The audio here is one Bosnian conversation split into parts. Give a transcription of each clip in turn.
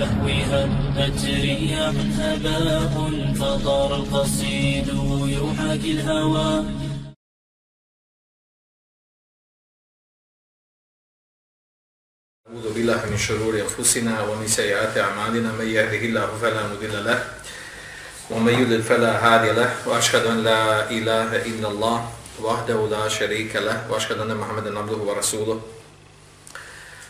لهوها أترياح هباء فطار القصيد يحاكي الهوى. أعوذ بالله من شرور أنفسنا ومن سيئات أعمالنا. من يهده الله فلا مضل له ومن يضلل فلا هادي له. وأشهد أن لا إله إلا الله وحده لا شريك له. وأشهد أن محمدا عبده ورسوله.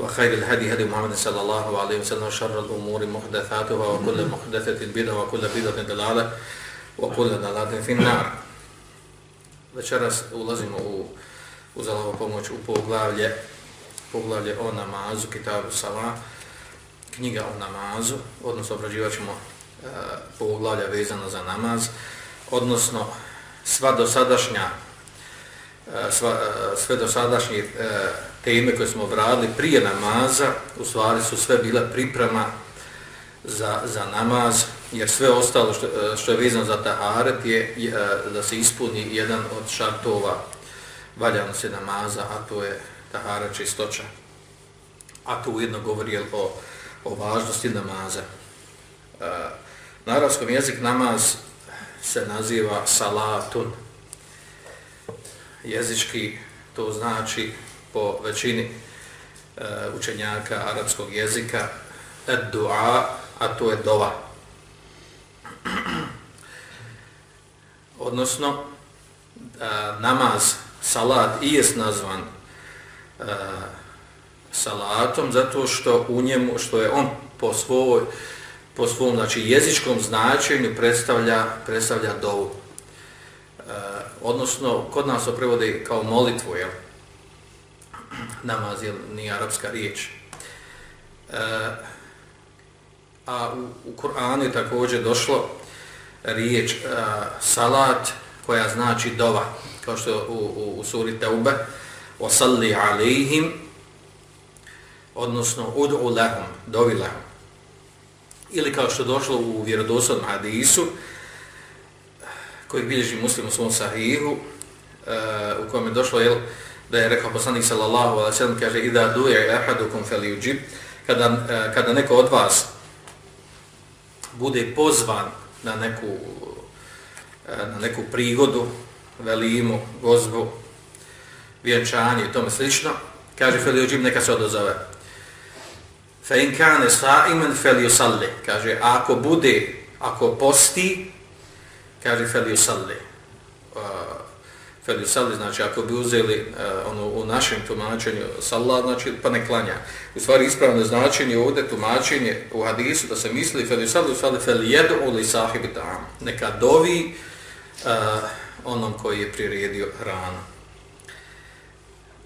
وخير الهدي هدي محمد صلى الله عليه وسلم وشر الأمور محدثاتها وكل محدثة بدعة وكل بدعة دلالة وكل دلالة في النار Večeras ulazimo u, uz Allahovu pomoć u poglavlje, poglavlje o namazu, kitabu Salah, knjiga o namazu, odnosno obrađivat ćemo e, poglavlja vezano za namaz, odnosno sva dosadašnja e, sva, e, sve dosadašnje e, teme koje smo obradili prije namaza, u stvari su sve bile priprema za, za namaz, jer sve ostalo što, e, što je vezano za taharet je, je e, da se ispuni jedan od šartova valjanosti namaza, a to je taharet čistoća. A to ujedno govori o o važnosti namaza. E, na arabskom jezik namaz se naziva salatun. Jezički to znači po većini e, učenjaka arapskog jezika ad-du'a, a to je dova. Odnosno, e, namaz, salat i jest nazvan e, salatom zato što u njemu što je on po svoj po svom znači jezičkom značenju predstavlja predstavlja dovu. E, odnosno kod nas se prevodi kao molitvu je namaz jel, ni arapska riječ. E, a u, u Kur'anu je također došlo riječ e, salat koja znači dova kao što u, u, u suri Teube osalli alihim odnosno ud'u lahum, dovi lahum. Ili kao što došlo u vjerodosodnom hadisu, koji bilježi muslim u svom sahihu, e, u kojem je došlo, jel, da je rekao poslanik sallallahu alaihi sallam, kaže, ida duje ahadukum fel kada, e, kada neko od vas bude pozvan na neku, e, na neku prigodu, velimu, gozbu, vjenčanje i tome slično, kaže, fel neka se odozove. Fa in kana sa'iman falyusalli. Kaže ako bude ako posti kaže falyusalli. E, uh, sali, znači ako bi uzeli uh, ono u našem tumačenju salla znači pa ne klanja u stvari ispravno značenje ovde tumačenje u hadisu da se misli falyusalli fel jedu li sahibi tam. neka dovi uh, onom koji je priredio hranu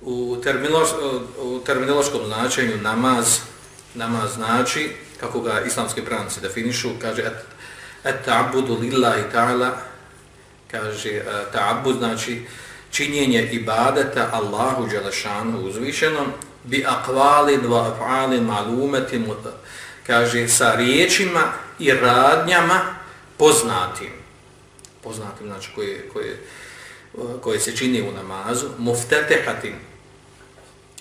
u, terminološ, u terminološkom značenju namaz namaz znači, kako ga islamski pravnici definišu, kaže et, et ta'budu lillahi ta'ala, kaže e, znači činjenje ibadeta Allahu Đelešanu uzvišenom, bi akvalin va af'alin malumetim, kaže sa riječima i radnjama poznatim, poznatim znači koje, koje, e, koje se čini u namazu, muftetehatim,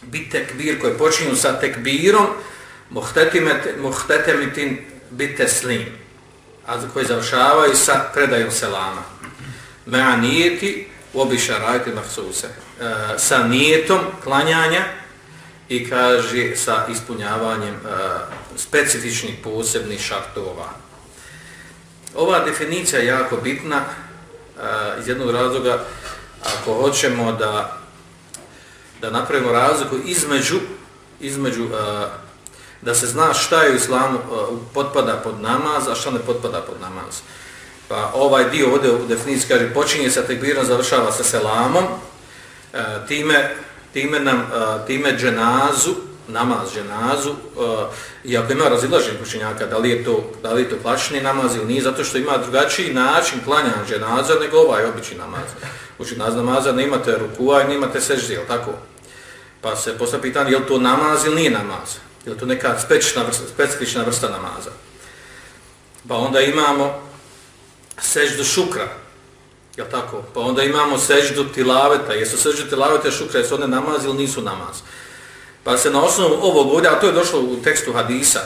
bi tekbir koji počinju sa tekbirom, muhtetemitin bit teslim, a koji završavaju sa predajom selama. Mea nijeti obiša mahsuse. E, sa nijetom klanjanja i kaže sa ispunjavanjem e, specifičnih posebnih šartova. Ova definicija je jako bitna e, iz jednog razloga ako hoćemo da da napravimo razliku između između e, da se zna šta je u islamu e, potpada pod namaz, a šta ne potpada pod namaz. Pa ovaj dio ovdje u definiciji kaže počinje sa tekbirom, završava sa selamom, e, time, time, nam, e, time dženazu namaz dženazu, uh, iako ima razilaženje učenjaka, da li je to, da li je to klasični namaz ili nije, zato što ima drugačiji način klanjanja dženaza nego ovaj obični namaz. U dženaz namaza ne imate rukua i ne imate seždi, tako? Pa se postavlja pitanje, je li to namaz ili nije namaz? Je li to neka specifična vrsta, specifična vrsta namaza? Pa onda imamo seždu šukra, je tako? Pa onda imamo seždu tilaveta, jesu seždu tilaveta šukra, jesu one namaz ili nisu namaz? Pa se na osnovu ovog ovdje, a to je došlo u tekstu hadisa,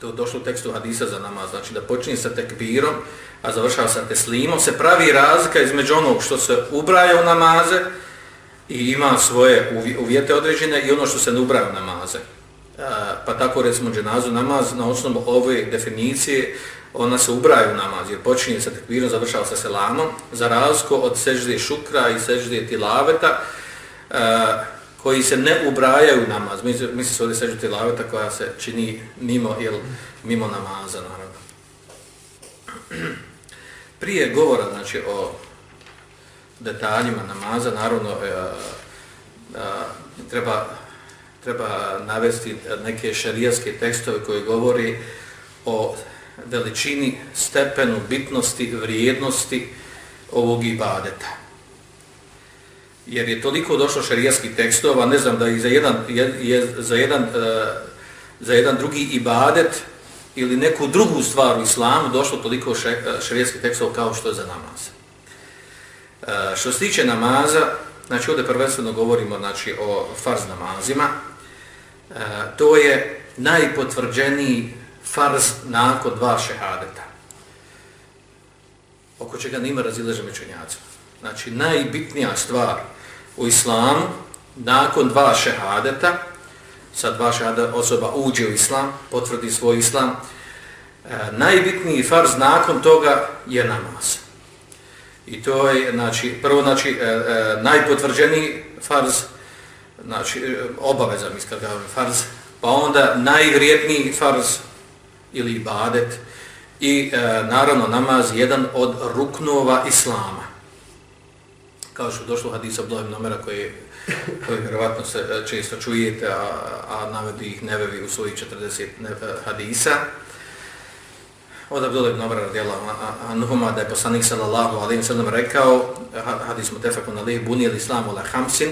to je došlo u tekstu hadisa za namaz, znači da počinje sa tekbirom, a završava sa teslimom, se pravi razlika između onog što se ubraja u namaze i ima svoje uvjete određene i ono što se ne ubraja u namaze. Pa tako recimo dženazu namaz na osnovu ove definicije ona se ubraja u namaz jer počinje sa tekbirom, završava sa selamom za razliku od sežde šukra i sežde tilaveta e, koji se ne ubrajaju u namaz. Misli se ovdje sežde tilaveta koja se čini mimo, ili mimo namaza naravno prije govora znači o detaljima namaza naravno e, e, treba treba navesti neke šarijaske tekstove koji govori o veličini, stepenu, bitnosti, vrijednosti ovog ibadeta. Jer je toliko došlo šerijskih tekstova, ne znam da i za jedan, je, je, za jedan, uh, za jedan drugi ibadet ili neku drugu stvar u islamu došlo toliko šarijaskih e, tekstova kao što je za namaz. E, što se tiče namaza, znači ovdje prvenstveno govorimo znači, o farz namazima, e, to je najpotvrđeniji farz nakon dva šehadeta. Oko čega nima razileže mečenjaca. Znači najbitnija stvar u islamu nakon dva šehadeta, sad vaša osoba uđe u islam, potvrdi svoj islam, e, najbitniji farz nakon toga je namaz. I to je, znači, prvo, znači, e, e, najpotvrđeniji farz, znači, e, obaveza, farz, pa onda najvrijedniji farz ili ibadet i, e, naravno, namaz jedan od ruknova islama. Kao što je došlo hadisa Blohem Nomera koji koji vjerovatno se e, često čujete, a, a navedi ih nevevi u svojih 40 ne, e, hadisa. Od Abdullah ibn Omar radijala Anuhuma da je poslanik sallallahu alaihi sallam rekao, e, hadis mu tefakun alaihi buni il islamu ala hamsin,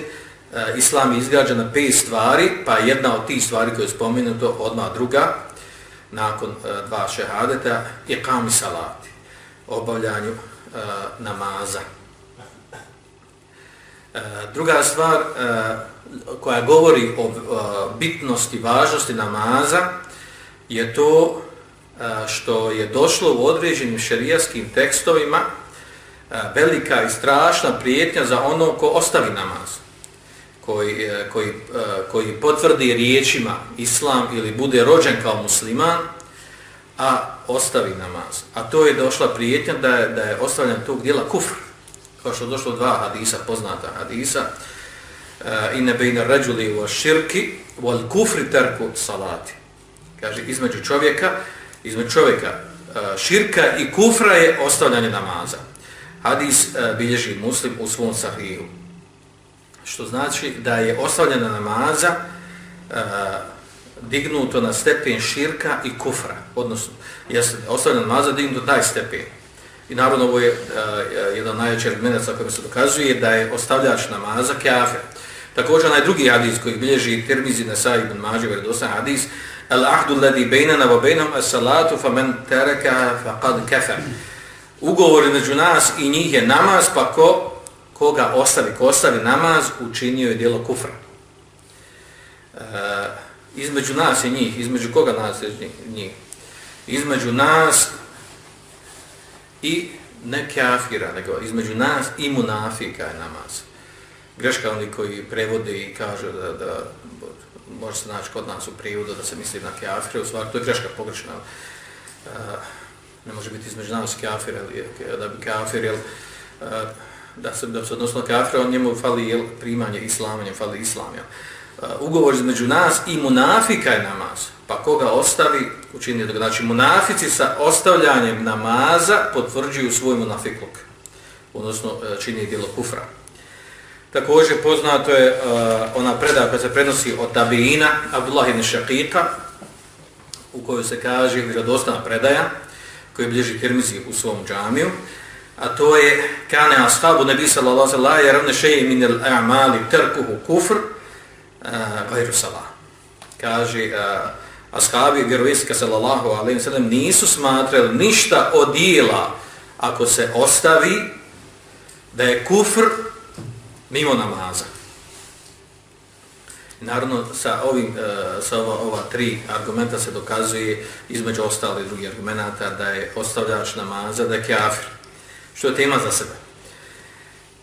islam je izgrađen na pet stvari, pa jedna od tih stvari koje je spomenuto, odmah druga, nakon e, dva šehadeta, i kam salati, obavljanju e, namaza. E, druga stvar e, koja govori o e, bitnosti, važnosti namaza je to e, što je došlo u određenim šerijaskim tekstovima velika i strašna prijetnja za ono ko ostavi namaz, koji, e, koji, e, koji potvrdi riječima islam ili bude rođen kao musliman, a ostavi namaz. A to je došla prijetnja da je, da je ostavljen tog dijela kufr kao što je došlo dva hadisa, poznata hadisa, e, uh, inne bejna ređuli u širki, wal kufri terku salati. Kaže, između čovjeka, između čovjeka širka i kufra je ostavljanje namaza. Hadis bilježi muslim u svom sahiju. Što znači da je ostavljena namaza e, dignuto na stepen širka i kufra. Odnosno, jesli, ostavljena namaza dignuto taj stepen. I naravno ovo je uh, jedan najveći argument sa kojim se dokazuje da je ostavljač namaza kafir. Također onaj drugi hadis koji bilježi Tirmizi na Sa'id ibn Mađe, vjerodostan hadis, al ahdu ladi bejnana wa bejnam as-salatu fa men tereka fa qad kafir. Ugovor između nas i njih je namaz, pa ko koga ostavi, ko ostavi namaz, učinio je dijelo kufra. Uh, između nas i njih, između koga nas i njih? Između nas i ne kafira, nego između nas i munafika je namaz. Greška oni koji prevode i kažu da, da može se naći kod nas u prijevodu da se misli na kafire, u stvari to je greška pogrešna. Uh, ne može biti između nas kafir, ili, da bi kafir, jel, uh, da se, da se odnosno kafir, on njemu fali jel, primanje islama, njemu fali islam. Jel. E, ugovor između nas i munafika je namaz pa koga ostavi, učini da znači munafici sa ostavljanjem namaza potvrđuju svoj munafikluk, odnosno e, čini dijelo kufra. Također poznato je uh, ona predaja koja se prenosi od Tabiina, Abdullah ibn Šakika, u kojoj se kaže vjerodostana predaja, koju bliži Tirmizi u svom džamiju, a to je kane ashabu nebi sallallahu alaihi wa sallam, jer šeji min il a'mali terkuhu kufr, gajru salah. Kaže, uh, ashabi vjerovistika sallallahu alaihi wa sallam nisu smatrali ništa od dijela ako se ostavi da je kufr mimo namaza. Naravno, sa, ovim, e, sa ova, ova tri argumenta se dokazuje između ostalih drugi argumenta da je ostavljač namaza, da je kjafir. Što je tema za sebe.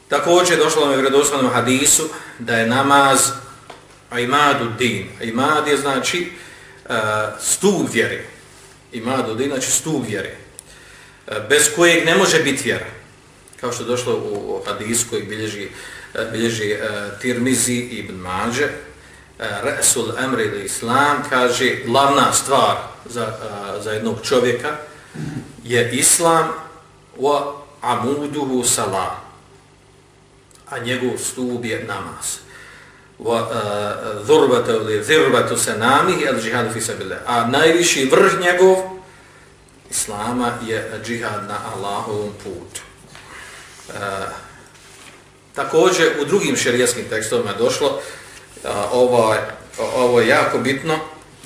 Također je došlo nam u vredoslovnom hadisu da je namaz imadu din. Imad je znači e, uh, stup vjere. Imadu din znači stup vjere. Uh, bez kojeg ne može biti vjera. Kao što je došlo u, u hadisu koji bilježi uh, bilježi uh, Tirmizi ibn Mađe, uh, Resul Emre ili Islam, kaže, glavna stvar za, uh, za jednog čovjeka je Islam wa amuduhu salah, a njegov stup je namaz. Wa eh, dhurbatu ili zirbatu se namih al džihadu fi sabile. A najviši vrh njegov Islama je džihad na Allahovom putu. Uh, Također u drugim šerijskim tekstovima je došlo, a, ovo, ovo je jako bitno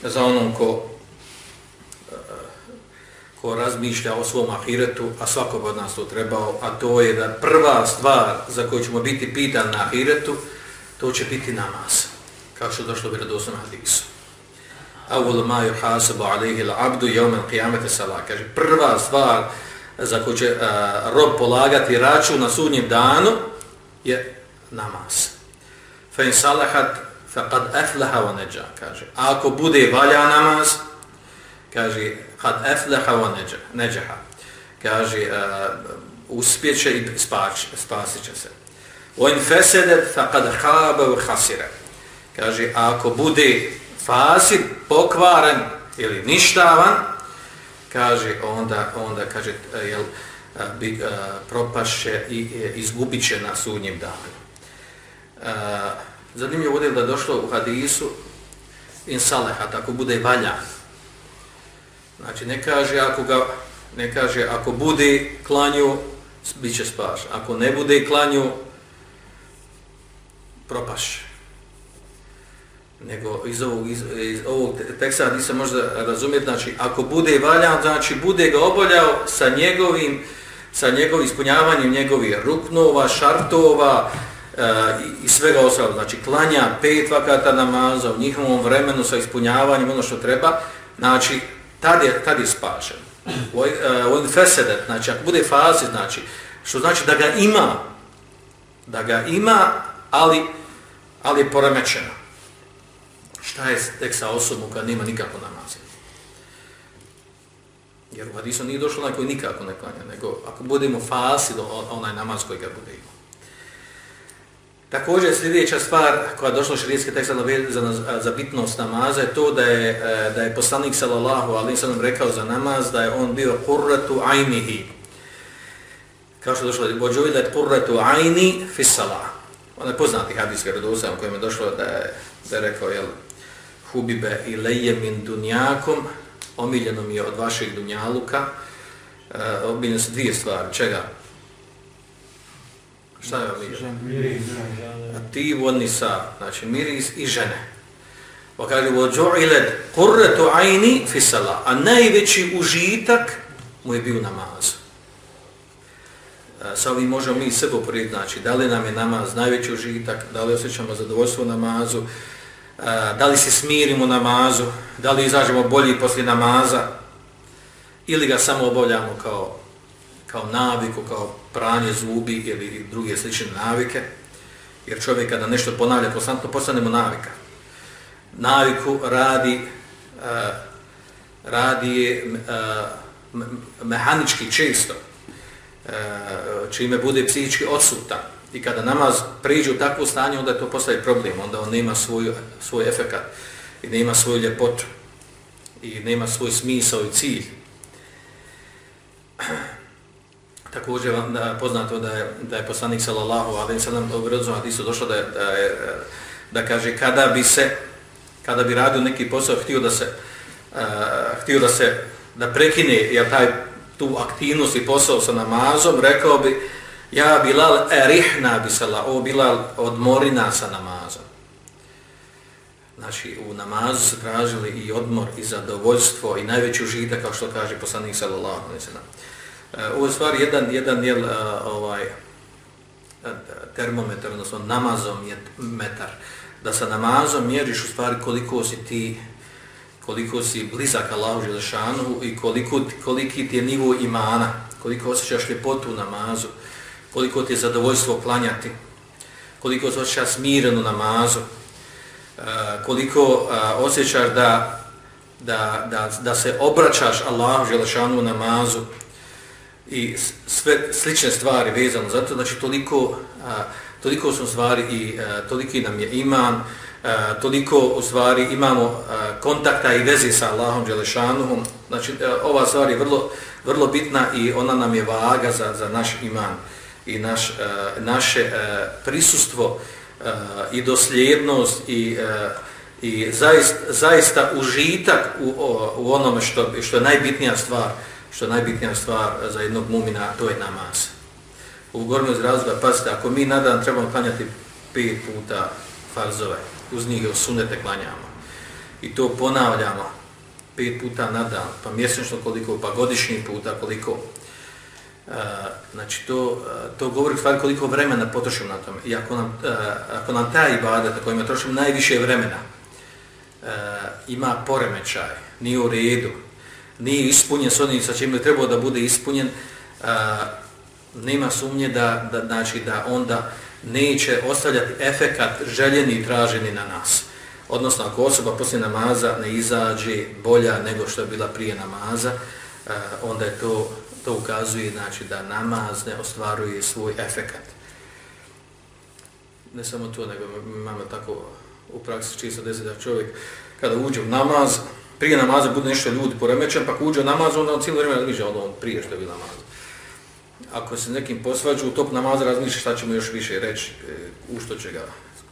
za onom ko, ko razmišlja o svom ahiretu, a svakog od nas to trebao, a to je da prva stvar za koju ćemo biti pitan na ahiretu, to će biti namaz, kao što je došlo u na hadisu. Avul ma yuhasabu alayhi al-'abdu yawm al-qiyamati salat. Kaže prva stvar za koju će a, rob polagati račun na sudnjem danu je namaz. Fa in salahat faqad aflaha wa naja, kaže. A ako bude valja namaz, kaže kad efleha wa naja, najaha. Kaže e, uh, uspjeće i spač, spasiće se. O infesede fa kad haba wa khasira. Kaže ako bude fasid, pokvaren ili ništavan, kaže onda onda kaže jel e, bi e, propaše i izgubit će na sudnjem danu. Zanimljivo je da došlo u hadisu insalehat, ako bude valja. Znači, ne kaže ako ga, ne kaže ako bude klanju, bit će spaš. Ako ne bude klanju, propaš. Nego iz ovog, iz, iz ovog teksta nisam možda razumjeti, znači, ako bude valjan, znači, bude ga oboljao sa njegovim, sa njegovim ispunjavanjem njegovih ruknova, šartova e, i, svega ostalo. Znači, klanja pet vakata namaza u njihovom vremenu sa ispunjavanjem ono što treba, znači, tad je, tad je spašen. On uh, fesedet, znači, ako bude fazi, znači, što znači da ga ima, da ga ima, ali, ali je poremećeno. Šta je tek sa osobom kad nema nikako namaza? Jer u hadisu nije došlo onaj koji nikako ne klanja, nego ako budemo fasi onaj namaz koji ga bude imao. Također sljedeća stvar koja je došla u širijski tekst za, za bitnost namaza je to da je, e, da je poslanik sallallahu alaihi sallam rekao za namaz da je on bio kurratu ajnihi. Kao što je došlo, je kurratu ajni fisala. On je poznati hadis redosa u kojem je došlo da je, da je rekao jel, hubibe ileje min dunjakom omiljeno mi je od vašeg dunjaluka, e, omiljeno su dvije stvari, čega? Šta je omiljeno? Miris. A ti vodni sa, znači miris i žene. Pa kaže, وَجُعِلَدْ قُرَّةُ عَيْنِ فِسَلَا A najveći užitak mu je bio namaz. Sa ovim možemo mi sebe uporiti, znači, da li nam je namaz najveći užitak, da li osjećamo zadovoljstvo namazu, da li se smirimo namazu, da li izađemo bolji poslije namaza, ili ga samo obavljamo kao, kao naviku, kao pranje zubi ili druge slične navike, jer čovjek kada nešto ponavlja konstantno, postane mu navika. Naviku radi, uh, radi uh, mehanički često, uh, čime bude psihički odsutan. I kada namaz priđe u takvo stanje, onda to postaje problem, onda on nema svoju, svoj efekat i nema svoju ljepotu i nema svoj smisao i cilj. Također vam da poznato da je, da je poslanik sallallahu alejhi ve sellem u vjerodostojnom hadisu došlo da je, da je da kaže kada bi se kada bi radio neki posao htio da se uh, htio da se da prekine ja taj tu aktivnost i posao sa namazom rekao bi ja Bilal erihna bisala, o Bilal odmori nas sa namazom. Znači u namazu se tražili i odmor i zadovoljstvo i najveći užitak kao što kaže poslanik sallallahu alejhi ve sellem Eh, ovo je stvar jedan, jedan je eh, ovaj, termometar, odnosno namazom je metar. Da sa namazom mjeriš u stvari koliko si ti koliko si blizak Allahu Želešanu i koliko, koliki ti je nivo imana, koliko osjećaš ljepotu u namazu, koliko ti je zadovoljstvo klanjati, koliko se osjećaš smiren u namazu, eh, koliko osjećaš da, da, da, da se obraćaš Allahu Želešanu u namazu, i sve slične stvari vezano za to, znači toliko, a, toliko su stvari i a, toliki nam je iman, a, toliko u stvari imamo a, kontakta i veze sa Allahom Đelešanuhom, znači a, ova stvar je vrlo, vrlo bitna i ona nam je vaga za, za naš iman i naš, a, naše a, prisustvo a, i dosljednost i a, i zaista, zaista užitak u, u onome što, što je najbitnija stvar, što je najbitnija stvar za jednog mumina, to je namaz. U gornju zrazu da pazite, ako mi na dan trebamo klanjati pet puta farzove, uz njih sunete klanjamo. I to ponavljamo pet puta na dan, pa mjesečno koliko, pa godišnji puta koliko. E, znači to, e, to govori stvari koliko vremena potrošimo na tome. I ako nam, e, ako nam taj ibadet na kojima trošimo najviše vremena ima poremećaj, nije u redu, nije ispunjen s onim sa čim je trebao da bude ispunjen, a, nema sumnje da, da, znači da onda neće ostavljati efekat željeni i traženi na nas. Odnosno, ako osoba poslije namaza ne izađe bolja nego što je bila prije namaza, a, onda je to, to ukazuje znači, da namaz ne ostvaruje svoj efekat. Ne samo to, nego imamo tako u praksi čisto deset da čovjek kada uđe u namaz, prije namaza bude nešto ljudi poremećen, pa uđe namaz, onda on cijelo vrijeme razmišlja od prije što je bilo namaz. Ako se nekim posvađu u top namaza, razmišlja šta ćemo još više reći, e, u što će ga,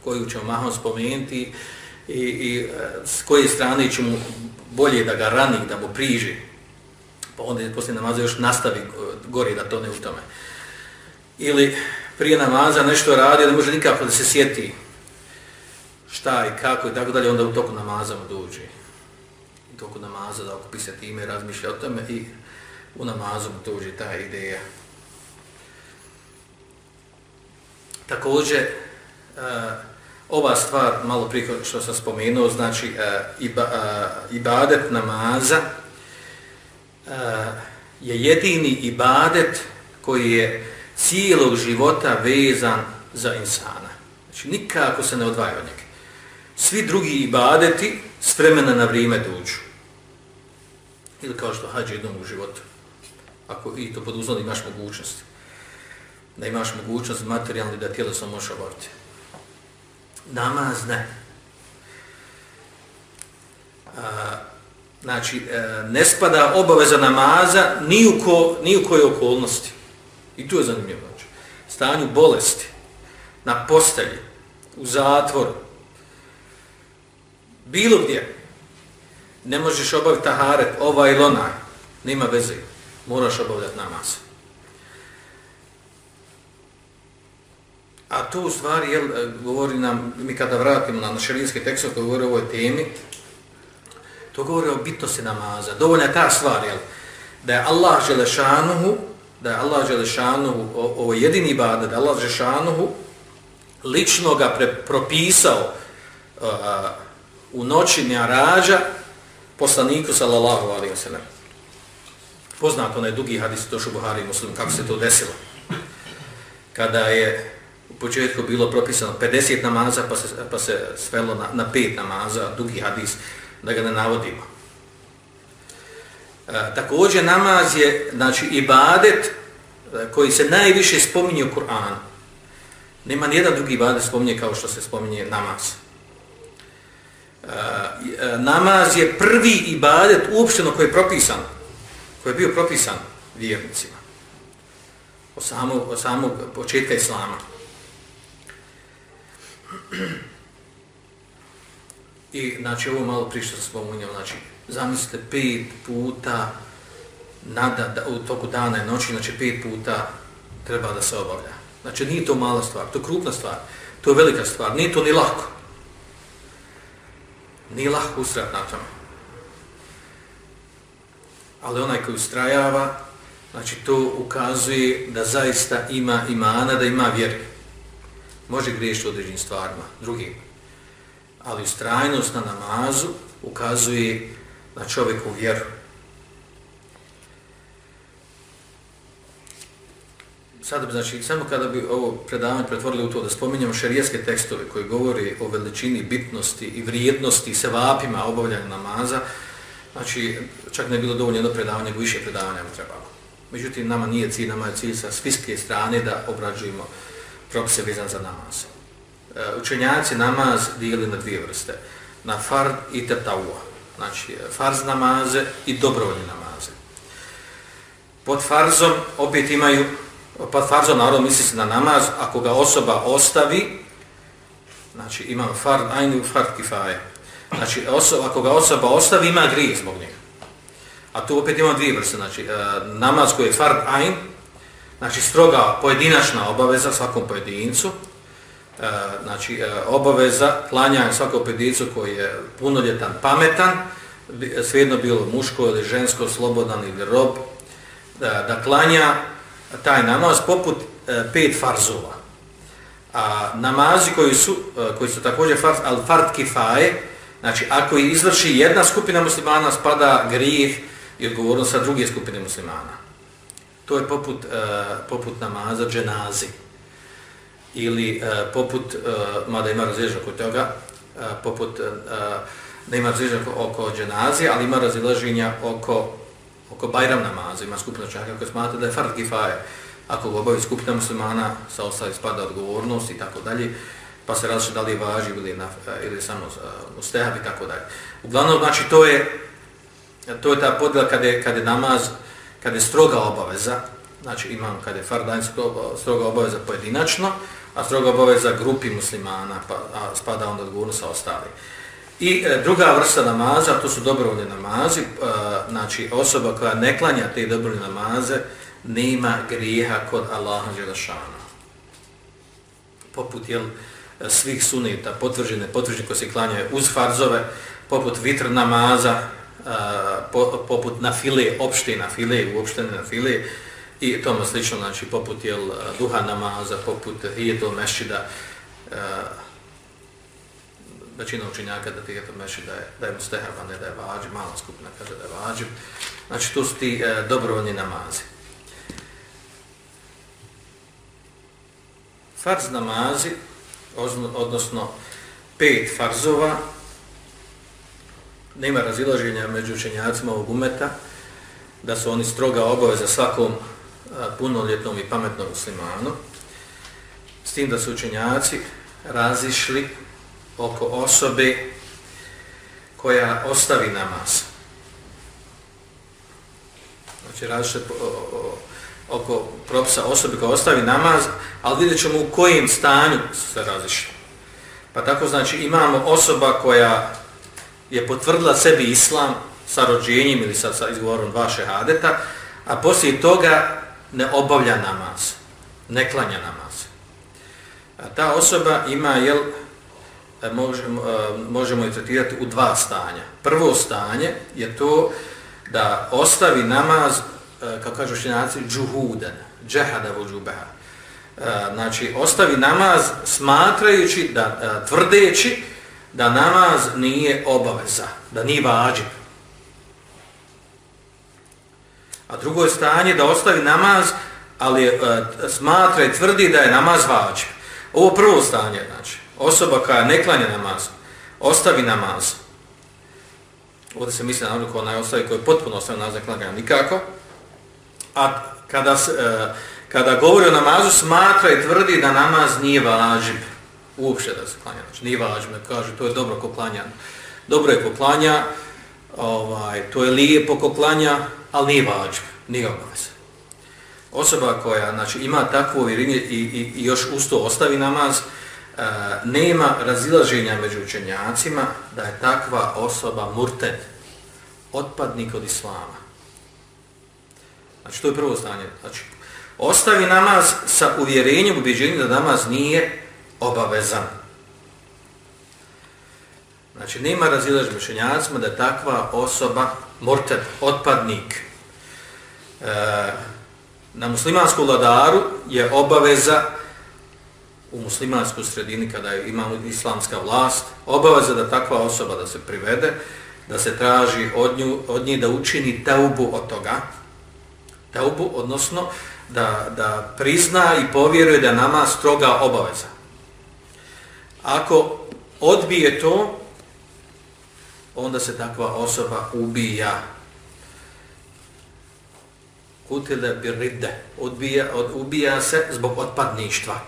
koju ćemo mahom spomenuti i, i e, s koje strane ćemo bolje da ga rani, da mu priži, pa onda poslije namaza još nastavi e, gori da to ne u tome. Ili prije namaza nešto radi, ne može nikako da se sjeti šta i kako i tako dalje, onda u toku namaza mu dođe toku namaza da okupi se time, razmišlja o tome i u namazu mu dođe ta ideja. Također, uh, ova stvar, malo prije što sam spomenuo, znači e, iba, e, ibadet namaza uh, je jedini ibadet koji je cijelog života vezan za insana. Znači, nikako se ne odvaja od njega. Svi drugi ibadeti s vremena na vrijeme dođu ili kao što hađe jednom u životu. Ako i to pod uzlom imaš mogućnost. Da imaš mogućnost materijalni da tijelo sam možeš obaviti. Namaz ne. A, znači, a, ne spada obaveza namaza ni u, ko, ni u kojoj okolnosti. I tu je zanimljivo. Znači, stanju bolesti, na postelji, u zatvoru, bilo gdje, ne možeš obaviti taharet, ova ili ona, nema veze, moraš obavljati namaz. A tu u stvari, jel, e, govori nam, mi kada vratimo na šarijinski tekst koji govori o ovoj temi, to govori o bitnosti namaza. Dovoljna je ta stvar, jel, da je Allah Želešanuhu, da je Allah Želešanuhu, ovo jedini bada, da je Allah Želešanuhu lično ga pre, propisao uh, u noći Mjarađa, poslaniku sallallahu alaihi wa sallam. Poznato onaj dugi hadis to što Buhari muslim, kako se to desilo. Kada je u početku bilo propisano 50 namaza, pa se, pa se svelo na, na 5 namaza, dugi hadis, da ga ne navodimo. E, također namaz je, znači, ibadet e, koji se najviše spominje u Kur'anu. Nema nijedan drugi ibadet spominje kao što se spominje namaz. Namaz je prvi ibadet uopšteno koji je propisan, koji je bio propisan vjernicima. od samog, od samog početka Islama. I, znači, ovo malo prišto sam spomunjao, znači, zamislite, pet puta nada, da, u toku dana i noći, znači, pet puta treba da se obavlja. Znači, nije to mala stvar, to je krupna stvar, to je velika stvar, nije to ni lako. Nije lahko ustrajati na tome. Ali onaj koji ustrajava, znači, to ukazuje da zaista ima imana, da ima vjeru. Može griješiti određenim stvarima, drugim ali ustrajnost na namazu ukazuje na čovjeku vjeru. Sad bi, znači, samo kada bi ovo predavanje pretvorili u to da spominjamo šerijetske tekstove koji govori o veličini, bitnosti i vrijednosti se vapima obavljanja namaza, znači, čak ne bilo dovoljno jedno predavanje, više predavanja bi trebalo. Međutim, nama nije cilj, nama je cilj sa sviske strane da obrađujemo propise vizan za namaz. E, učenjaci namaz dijeli na dvije vrste. Na fard i tetavua. Znači, farz namaze i dobrovoljne namaze. Pod farzom opet imaju, pa farzom naravno misli se na namaz, ako ga osoba ostavi, znači ima fard ajni u fard kifaje. Znači, osoba, ako ga osoba ostavi, ima grije zbog njega. A tu opet ima dvije vrste. Znači, e, namaz koji je fard ajn, znači stroga pojedinačna obaveza svakom pojedincu, e, znači e, obaveza klanjanja svakog pojedincu koji je punoljetan, pametan, svejedno bilo muško ili žensko, slobodan ili rob, da, da klanja taj namaz poput e, pet farzova. A namazi koji su, e, koji su također farz, al fard kifaje, znači ako izvrši jedna skupina muslimana, spada grijeh i odgovornost sa druge skupine muslimana. To je poput, e, poput namaza dženazi ili e, poput, e, mada ima razliježa kod toga, e, poput, e, ne ima razliježa oko dženazije, ali ima razilaženja oko, oko Bajram namaza, ima skupina čaka koja smatra da je fard kifaje. Ako ga obavi skupina muslimana, sa ostali spada odgovornost i tako dalje, pa se različe da li je važi eh, ili, na, ili samo uh, i tako dalje. Uglavnom, znači, to je, to je ta podjela kada je, kada je namaz, kada je stroga obaveza, znači imam kada je fard stroga obaveza pojedinačno, a stroga obaveza grupi muslimana, pa a spada onda odgovornost sa ostali. I e, druga vrsta namaza, to su dobrovoljni namazi, e, znači osoba koja ne klanja te dobrovoljne namaze, nema grijeha kod Allaha Đelešana. Poput jel, svih sunita, potvrđene, potvrđene koje se klanjaju uz farzove, poput vitr namaza, e, po, poput na file, opšte na file, uopštene na file, i tome slično, znači poput jel, duha namaza, poput hijetul mešida, e, većina učenjaka da tijetom meši da je, da je mustehab, a ne da je vađib, mala skupina kaže da je vađib. Znači to su ti e, dobrovoljni namazi. Farz namazi, odnosno pet farzova, nema razilaženja među učenjacima ovog umeta, da su oni stroga obaveza svakom e, punoljetnom i pametnom muslimanu, s tim da su učenjaci razišli oko osobe koja ostavi namaz. Znači različite oko propisa osobe koja ostavi namaz, ali vidjet ćemo u kojem stanju su se razišli. Pa tako znači imamo osoba koja je potvrdila sebi islam sa rođenjem ili sa, sa izgovorom dva šehadeta, a poslije toga ne obavlja namaz, ne klanja namaz. A ta osoba ima, jel, E, možemo, e, možemo je tretirati u dva stanja. Prvo stanje je to da ostavi namaz, e, kako kao kažu šljenaci, džuhuden, džehada vođubeha. Znači, ostavi namaz smatrajući, da, tvrdeći da namaz nije obaveza, da nije vađib. A drugo je stanje da ostavi namaz, ali smatra i tvrdi da je namaz vađiv. Ovo prvo stanje, znači, osoba koja ne klanja namaz, ostavi namaz. Ovdje se misli na onoga koja ostavi, koja je potpuno ostavi namaz, ne klanja nikako. A kada, se, e, kada govori o namazu, smatra i tvrdi da namaz nije važib. Uopšte da se klanja, znači, nije važib. Kaže, to je dobro ko klanja. Dobro je ko klanja, ovaj, to je lijepo ko klanja, ali nije važib, nije obaveza. osoba koja znači, ima takvo uvjerenje i, i, i još usto ostavi namaz, nema razilaženja među učenjacima da je takva osoba murted, otpadnik od islama. Znači, to je prvo stanje. Znači, ostavi namaz sa uvjerenjem, ubjeđenjem da namaz nije obavezan. Znači, nema razilaženja među učenjacima da je takva osoba murted, otpadnik. E, na muslimanskom vladaru je obaveza u muslimanskoj sredini kada imamo islamska vlast, obaveza da takva osoba da se privede, da se traži od, nju, od nje da učini taubu od toga, taubu, odnosno da, da prizna i povjeruje da nama stroga obaveza. Ako odbije to, onda se takva osoba ubija kutile bi odbija, od, ubija se zbog otpadništva.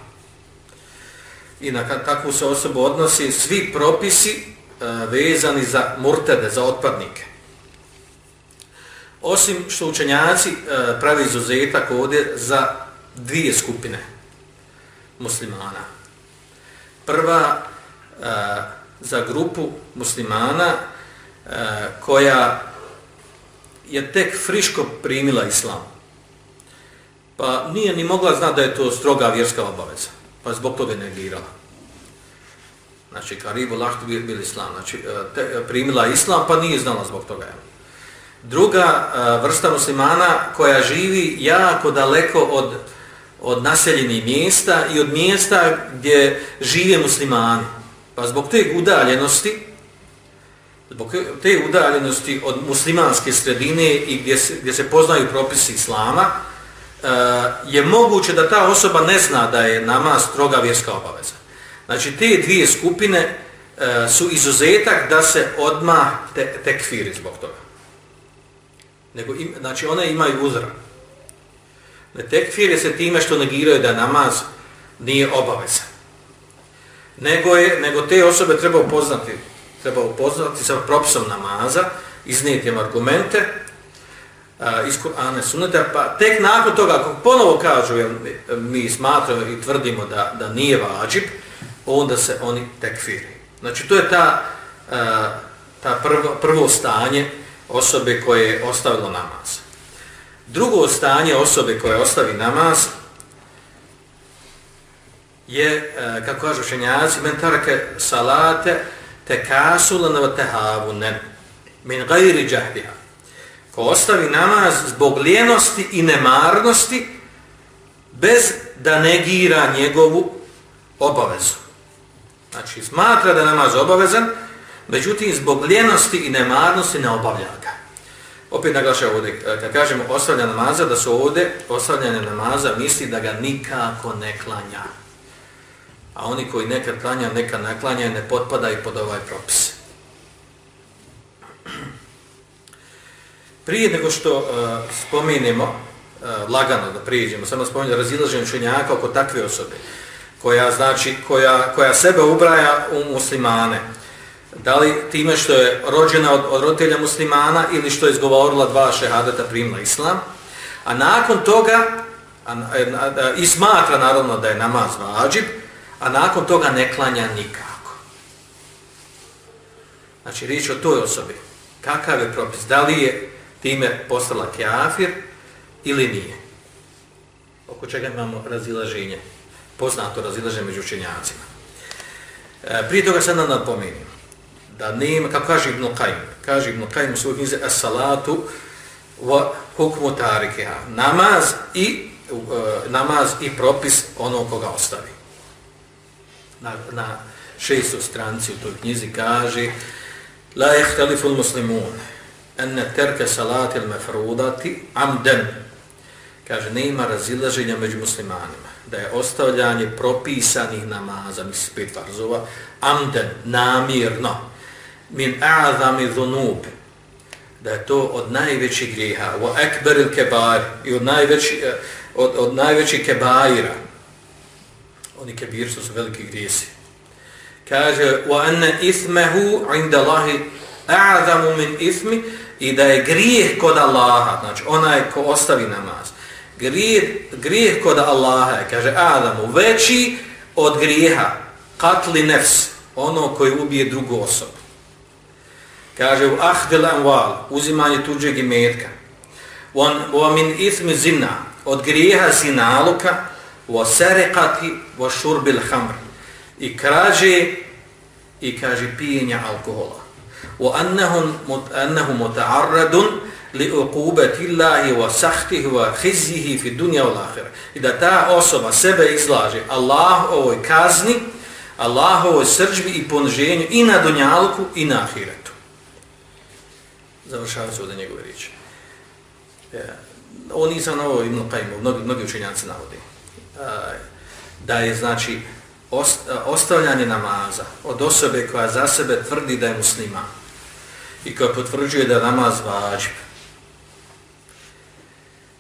I na takvu se osobu odnosi svi propisi e, vezani za murtede, za otpadnike. Osim što učenjaci e, pravi izuzetak ovdje za dvije skupine muslimana. Prva e, za grupu muslimana e, koja je tek friško primila islam pa nije ni mogla znati da je to stroga vjerska obaveza, pa zbog toga negirala. Znači, karibu lahtu bil, bil islam, znači, e, te, e, primila islam, pa nije znala zbog toga. Druga e, vrsta muslimana koja živi jako daleko od, od naseljenih mjesta i od mjesta gdje žive muslimani. Pa zbog te udaljenosti, zbog te udaljenosti od muslimanske sredine i gdje se, gdje se poznaju propisi islama, je moguće da ta osoba ne zna da je namaz stroga vjerska obaveza. Znači, te dvije skupine e, su izuzetak da se odma te, tekfiri zbog toga. Nego im, znači, one imaju uzra. Ne tekfiri se time što negiraju da namaz nije obaveza. Nego, je, nego te osobe treba upoznati, treba upoznati sa propisom namaza, iznijeti argumente, iz Kur'ana suneta, pa tek nakon toga, ako ponovo kažu, jer mi smatramo i tvrdimo da, da nije vađib, onda se oni tekfiri. Znači, to je ta, ta prvo, prvo stanje osobe koje je ostavilo namaz. Drugo stanje osobe koje ostavi namaz je, kako kažu šenjaci, men tarake salate te kasulan te min gajri džahdiha ko ostavi namaz zbog lijenosti i nemarnosti bez da negira njegovu obavezu. Znači, smatra da je namaz obavezan, međutim, zbog lijenosti i nemarnosti ne obavlja ga. Opet naglašaj ovdje, e, kad kažemo ostavlja namaza, da su ovdje ostavljanje namaza misli da ga nikako ne klanja. A oni koji nekad klanja, nekad ne klanja, ne potpada i pod ovaj propis. Prije nego što uh, spomenemo, uh, lagano da prijeđemo, samo spomenemo razilaženje učenjaka oko takve osobe, koja, znači, koja, koja sebe ubraja u muslimane, da li time što je rođena od, od roditelja muslimana ili što je izgovorila dva šehadeta primla islam, a nakon toga, a, a, a, i smatra naravno da je namaz vađib, a nakon toga ne klanja nikako. Znači, riječ o toj osobi. Kakav je propis? Da li je time postala kafir ili nije. Oko čega imamo razilaženje, poznato razilaženje među učenjacima. E, prije toga sad nam napomenim da nema, kako kaže Ibn Qajm, kaže Ibn Qajm u svojoj knjize As-salatu wa hukmu tarikiha, namaz i, e, namaz i propis ono koga ostavi. Na, na šestoj stranci u toj knjizi kaže La jehtalifu muslimun, ene terke salati il mefrudati amden. Kaže, nema razilaženja među muslimanima. Da je ostavljanje propisanih namaza, misli pet farzova, amden, namirno, min a'zami dhunub, da je to od najvećih grijeha, wa ekber il kebair, i od najvećih, eh, od, od najvećih kebaira. Oni kebir su su veliki grijesi. Kaže, wa anna ismehu inda Allahi a'zamu min ismi, i da je grijeh kod Allaha, znači onaj ko ostavi namaz, grijeh, grijeh kod Allaha je, kaže Adamu, veći od grijeha, katli nefs, ono koji ubije drugu osobu. Kaže u ahdil anval, uzimanje tuđeg imetka. Wa min ithmi zina, od grijeha zinaluka, wa sariqati wa šurbil hamr, I krađe i kaže pijenja alkohola. Wa annahum متعرض muta'arradun الله وسخطه وخزيه wa sakhtihi wa khizyihi fi dunya wal akhirah. I da ta osoba sebe izlaže Allah ovoj kazni, Allahovoj srđbi i poniženju i na dunjalku i na ahiretu. Završava se ovdje njegove riječi. Ja. Ovo nisam na ovo Ibn Qayyim, mnogi, mnogi učenjaci navodi. E, da je, znači, ostavljanje namaza od osobe koja za sebe tvrdi da je muslima i koja potvrđuje da namaz vađib,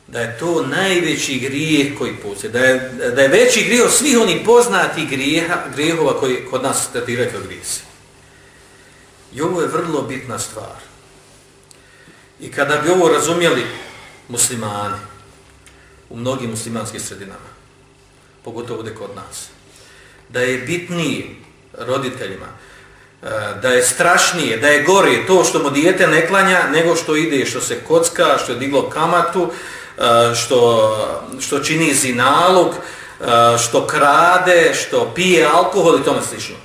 da je to najveći grijeh koji postoje. da je, da je veći grijeh od svih onih poznatih grijeha, grijehova koji kod nas tretiraju kao grijesi. I ovo je vrlo bitna stvar. I kada bi ovo razumjeli muslimani u mnogim muslimanskim sredinama, pogotovo ovdje kod nas, da je bitnije roditeljima, e, da je strašnije, da je gore to što mu dijete ne klanja nego što ide, što se kocka, što je diglo kamatu, e, što, što čini zinalog, e, što krade, što pije alkohol i tome slično.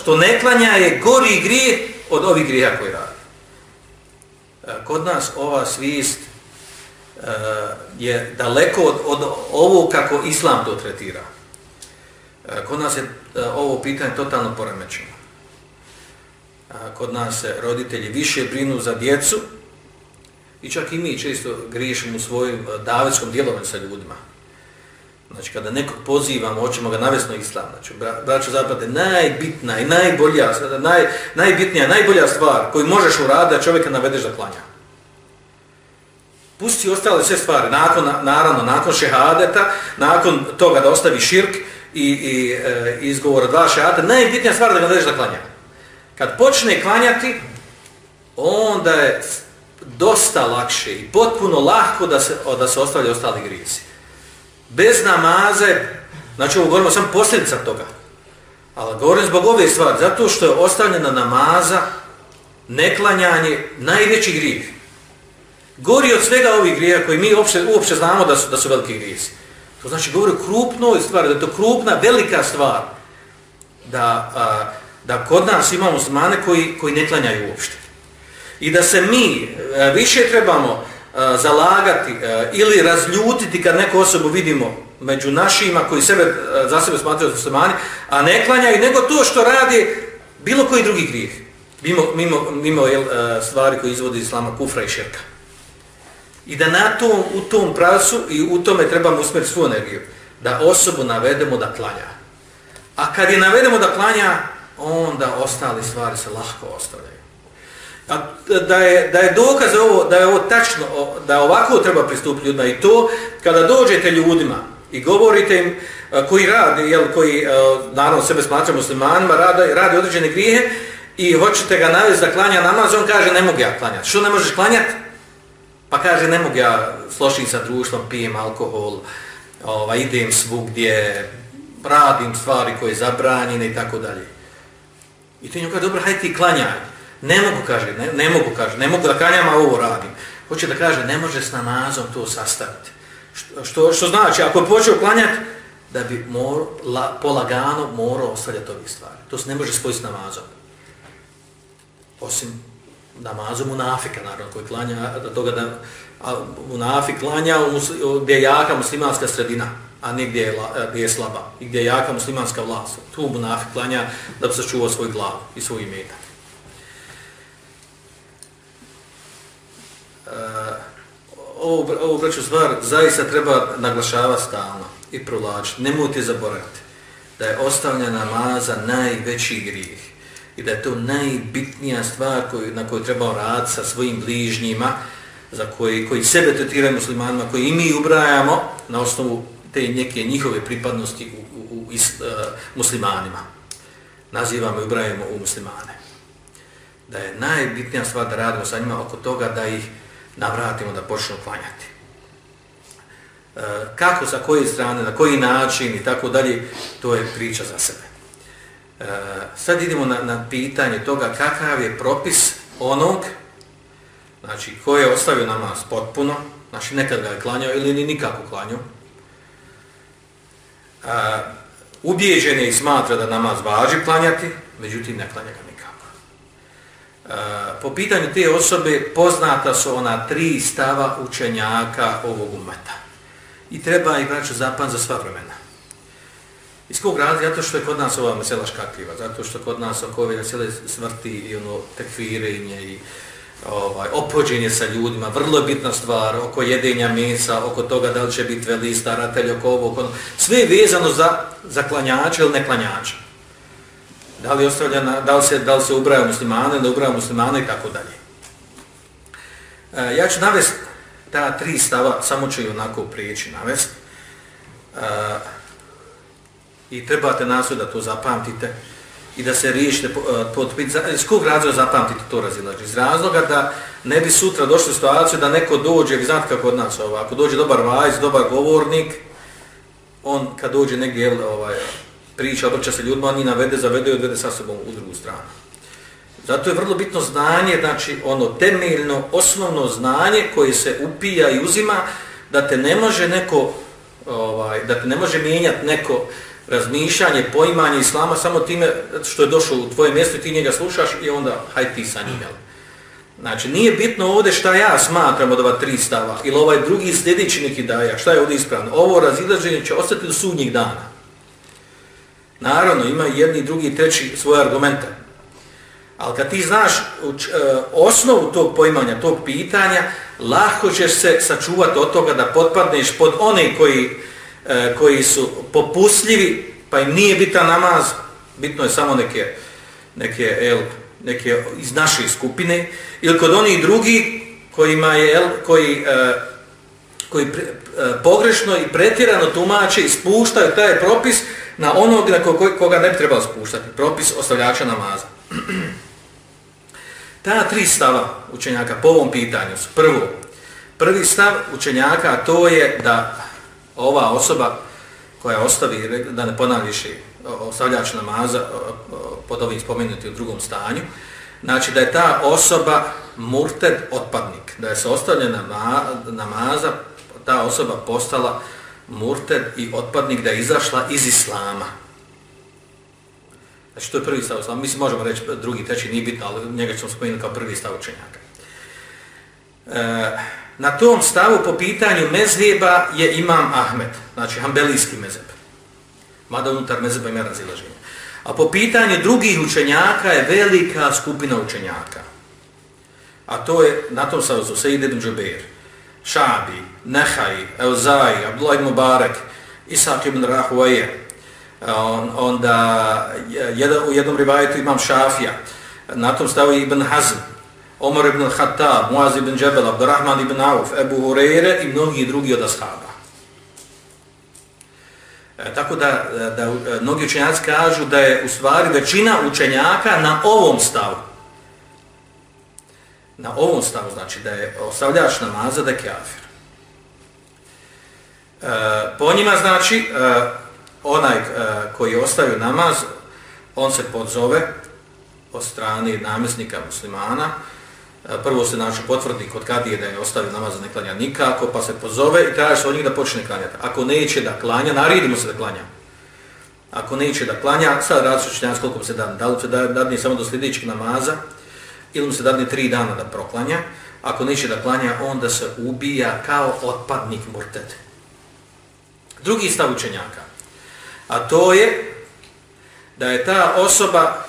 Što ne klanja je gori grijeh od ovih grijeha koji radi. Kod nas ova svist je daleko od, od ovo kako islam to tretira. E, kod nas je e, ovo pitanje totalno poremećeno. E, kod nas se roditelji više brinu za djecu i čak i mi često griješimo u svojim davetskom djelovanju sa ljudima. Znači, kada nekog pozivamo, hoćemo ga navesti na islam. Znači, braćo zapade, najbitna i najbolja, naj, najbitnija, najbolja stvar koju možeš uraditi da čovjeka navedeš da klanja. Pusti ostale sve stvari, nakon, naravno, nakon šehadeta, nakon toga da ostavi širk, i, i e, izgovora dva šehata, najbitnija stvar da ga dođeš da klanja. Kad počne klanjati, onda je dosta lakše i potpuno lahko da se, da se ostavlja ostali grijesi. Bez namaze, znači ovo govorimo samo posljedica toga, ali govorim zbog ove stvari, zato što je ostavljena namaza, neklanjanje, najveći grijeh. Gori od svega ovih grija koji mi uopšte, uopšte znamo da su, da su veliki grijesi. To znači govori o krupnoj stvari, da je to krupna, velika stvar. Da, a, da kod nas imamo muslimane koji, koji ne klanjaju uopšte. I da se mi a, više trebamo a, zalagati a, ili razljutiti kad neku osobu vidimo među našima koji sebe, a, za sebe smatraju muslimani, a ne klanjaju, nego to što radi bilo koji drugi grijeh. Mimo, mimo, mimo jel, a, stvari koje izvodi islama kufra i šerka. I da na tom, u tom pravcu i u tome trebamo usmjeriti svoju energiju. Da osobu navedemo da klanja. A kad je navedemo da klanja, onda ostale stvari se lahko ostavljaju. A da je, da je dokaz ovo, da je ovo tačno, da ovako treba pristupiti ljudima i to, kada dođete ljudima i govorite im koji radi, jel, koji naravno sebe smatra muslimanima, radi, radi određene grijehe i hoćete ga navesti da klanja namaz, on kaže ne mogu ja klanjati. Što ne možeš klanjati? Pa kaže, ne mogu ja slošim sa društvom, pijem alkohol, ova, idem svugdje, radim stvari koje je zabranjene i tako dalje. I to je kaže, dobro, hajde ti klanjaj. Ne mogu, kaže, ne, ne mogu, kaže, ne mogu da klanjam, a ovo radim. Hoće da kaže, ne može s namazom to sastaviti. Što, što, što znači, ako je počeo klanjati, da bi mor, la, polagano morao ostavljati ovih stvari. To se ne može spojiti s namazom. Osim namazu munafika, naravno, koji klanja, da toga da a, munafik klanja u gdje je jaka muslimanska sredina, a ne gdje je, e, gdje je slaba, i gdje je jaka muslimanska vlast. Tu munafik klanja da bi se čuvao svoj glav i svoj imetak. E, ovo, ovo braću stvar zaista treba naglašavati stalno i provlačiti. Nemojte zaboraviti da je ostavljena namaza najveći grijeh i da je to najbitnija stvar koju, na kojoj treba raditi sa svojim bližnjima, za koji, koji sebe tretiraju muslimanima, koji i mi ubrajamo na osnovu te neke njihove pripadnosti u, u, u is, uh, muslimanima. Nazivamo i ubrajamo u muslimane. Da je najbitnija stvar da radimo sa njima oko toga da ih navratimo da počnu klanjati. E, kako, sa koje strane, na koji način i tako dalje, to je priča za sebe. E, sad idemo na, na pitanje toga kakav je propis onog, znači ko je ostavio namaz potpuno, znači nekad ga je klanjao ili ni nikako klanjao, a, ubijeđen je i smatra da namaz važi klanjati, međutim ne klanja ga nikako. A, po pitanju te osobe poznata su ona tri stava učenjaka ovog umeta. I treba ih braću zapan za sva vremena. Iz kog razloga? Zato što je kod nas ova mesela škakljiva, zato što kod nas oko ove mesele smrti i ono tekfirenje i ovaj, opođenje sa ljudima, vrlo je bitna stvar oko jedenja mesa, oko toga da li će biti veli staratelj, oko ovo, oko ono. Sve je vezano za, za klanjača ili neklanjača. Da li, ostavlja da li se, da li se ubraja muslimane, ne ubraja muslimane i tako dalje. E, ja ću navesti ta tri stava, samo ću i onako prijeći navesti. E, I trebate nasu da to zapamtite i da se riješite eh, pod. Iz kog razloga zapamtite to razilaženje? Iz razloga da ne bi sutra došli u situaciju da neko dođe, vi znate kako od nas ovo, ako dođe dobar vajz, dobar govornik, on kad dođe negdje ovaj, priča, obrća se ljudima, on i navede, zavede i odvede sa sobom u drugu stranu. Zato je vrlo bitno znanje, znači ono temeljno, osnovno znanje koje se upija i uzima, da te ne može neko, ovaj, da te ne može mijenjati neko, razmišljanje, poimanje islama samo time što je došao u tvoje mjesto i ti njega slušaš i onda hajde ti sa njim. Znači, nije bitno ovdje šta ja smatram od ova tri stava ili ovaj drugi sljedeći neki daja, šta je ovdje ispravno. Ovo razilaženje će ostati do sudnjih dana. Naravno, ima jedni, drugi, treći svoje argumente. Ali kad ti znaš uč, e, osnovu tog poimanja, tog pitanja, lahko ćeš se sačuvati od toga da potpadneš pod one koji e, koji su popusljivi, pa im nije bitan namaz, bitno je samo neke, neke, el, neke iz naše skupine, ili kod onih drugi kojima je, el, koji, e, koji pre, e, pogrešno i pretjerano tumače i spuštaju taj propis na onog na ko, koga ne bi trebalo spuštati, propis ostavljača namaza. Ta tri stava učenjaka po ovom pitanju su prvo, prvi stav učenjaka to je da ova osoba koja ostavi, da ne ponavlja ostavljač namaza pod ovim spomenuti u drugom stanju, znači da je ta osoba murted otpadnik, da je se ostavljena namaza, ta osoba postala murted i otpadnik, da je izašla iz islama. Znači to je prvi stav islama. Mislim, možemo reći drugi, treći, nije bitno, ali njega ćemo spomenuti kao prvi stav učenjaka. E, na tom stavu po pitanju mezheba je imam Ahmed, znači hambelijski mezheb. Mada unutar mezheba ima razilaženje. A po pitanju drugih učenjaka je velika skupina učenjaka. A to je, na tom stavu su Sejid ibn Džubeir, Šabi, Nehaj, Euzai, Abdullah ibn Mubarak, Isak ibn Rahuaje, on, onda jedan, u jednom rivajetu imam Šafija, na tom stavu Ibn Hazm, Omar ibn Khattab, Muaz ibn Džebel, Abdurrahman ibn Auf, Ebu Hureyre i mnogi drugi od ashaba. E, tako da, e, da da mnogi učenjaci kažu da je u stvari većina učenjaka na ovom stavu. Na ovom stavu znači da je ostavljač namaza da je kjafir. E, po njima znači e, onaj e, koji ostavio namaz, on se podzove od strane namjesnika muslimana, E, prvo se znači potvrdi kod kadije da je ostavio namaz za ne klanja nikako, pa se pozove i traži se od njih da počne klanjati. Ako neće da klanja, naredimo se da klanja. Ako neće da klanja, sad se činjans koliko se dan, da li se dadne samo do sljedećeg namaza, ili mu se dadne tri dana da proklanja, ako neće da klanja, onda se ubija kao otpadnik murted. Drugi stav učenjaka, a to je da je ta osoba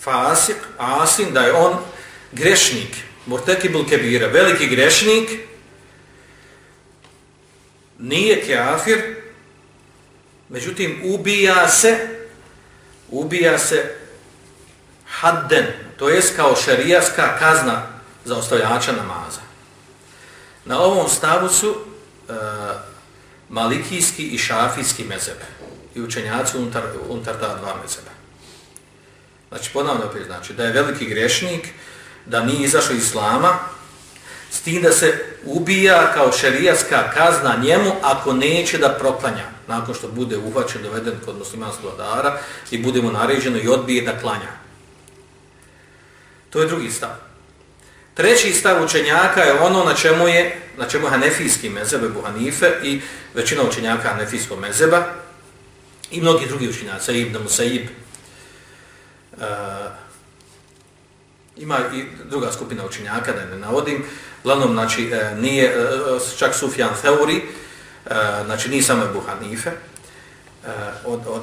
fasik, asin, da je on grešnik, Murtekibul Kebira, veliki grešnik, nije kafir, međutim ubija se, ubija se hadden, to jest kao šerijaska kazna za ostavljača namaza. Na ovom stavu su e, malikijski i šafijski mezebe i učenjaci unutar, unutar ta dva mezebe. Znači, ponavno opet znači da je veliki grešnik, da nije izašao iz islama, S tim da se ubija kao šerijatska kazna njemu ako neće da proklanja. Nakon što bude uhvaćen, doveden kod muslimanskog vladara i bude mu naređeno i odbije da klanja. To je drugi stav. Treći stav učenjaka je ono na čemu je na čemu hanefijski mezeb Ebu Hanife i većina učenjaka hanefijskog mezeba i mnogi drugi učenjaci, Ibn Musaib. Uh, ima i druga skupina učenjaka, da ne navodim. Glavnom, znači, e, nije, e, čak Sufjan Theuri, e, znači nije samo Ebu Hanife, od, od,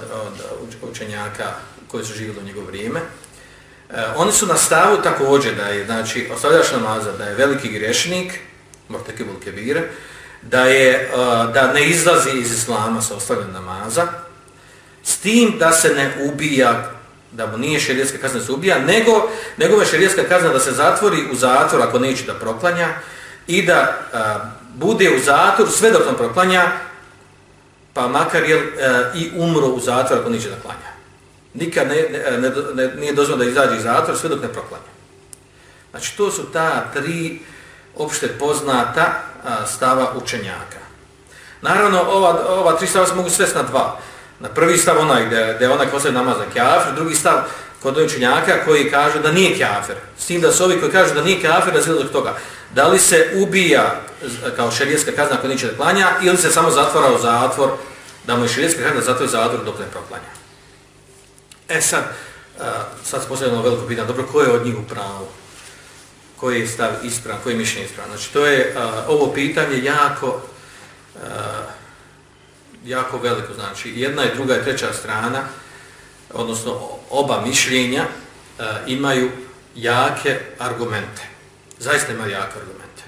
od učenjaka koji su živjeli u njegov vrijeme. Oni su na stavu također da je, znači, ostavljaš namaza, da je veliki grešnik, Mortekibul Kebire, da, je, da ne izlazi iz islama sa ostavljanjem namaza, s tim da se ne ubija da mu nije šerijetska kazna da se ubija, nego, nego je šerijetska kazna da se zatvori u zatvor ako neće da proklanja i da a, bude u zatvor sve dok on proklanja, pa makar je a, e, i umro u zatvor ako neće da klanja. Nikad ne, ne, ne, ne, nije dozvoljeno da izađe iz zatvor sve dok ne proklanja. Znači, to su ta tri opšte poznata a, stava učenjaka. Naravno, ova, ova tri stava se mogu svesti na dva. Na prvi stav onaj gdje, gdje onaj ko se namazan kjafir, drugi stav kod učenjaka koji kaže da nije kjafir. S tim da su ovi koji kažu da nije kjafir, razvijeli dok toga. Da li se ubija kao šerijetska kazna ako neće da klanja ili se samo zatvora u zatvor da mu je šerijetska kazna zatvor zatvor dok ne proklanja. E sad, sad se postavljamo veliko pitanje, dobro, ko je od njih u pravu? Koji je stav ispravan, koji je mišljenje ispravan? Znači, to je ovo pitanje jako jako veliko, znači jedna i druga i treća strana, odnosno oba mišljenja e, imaju jake argumente. Zaista imaju jake argumente.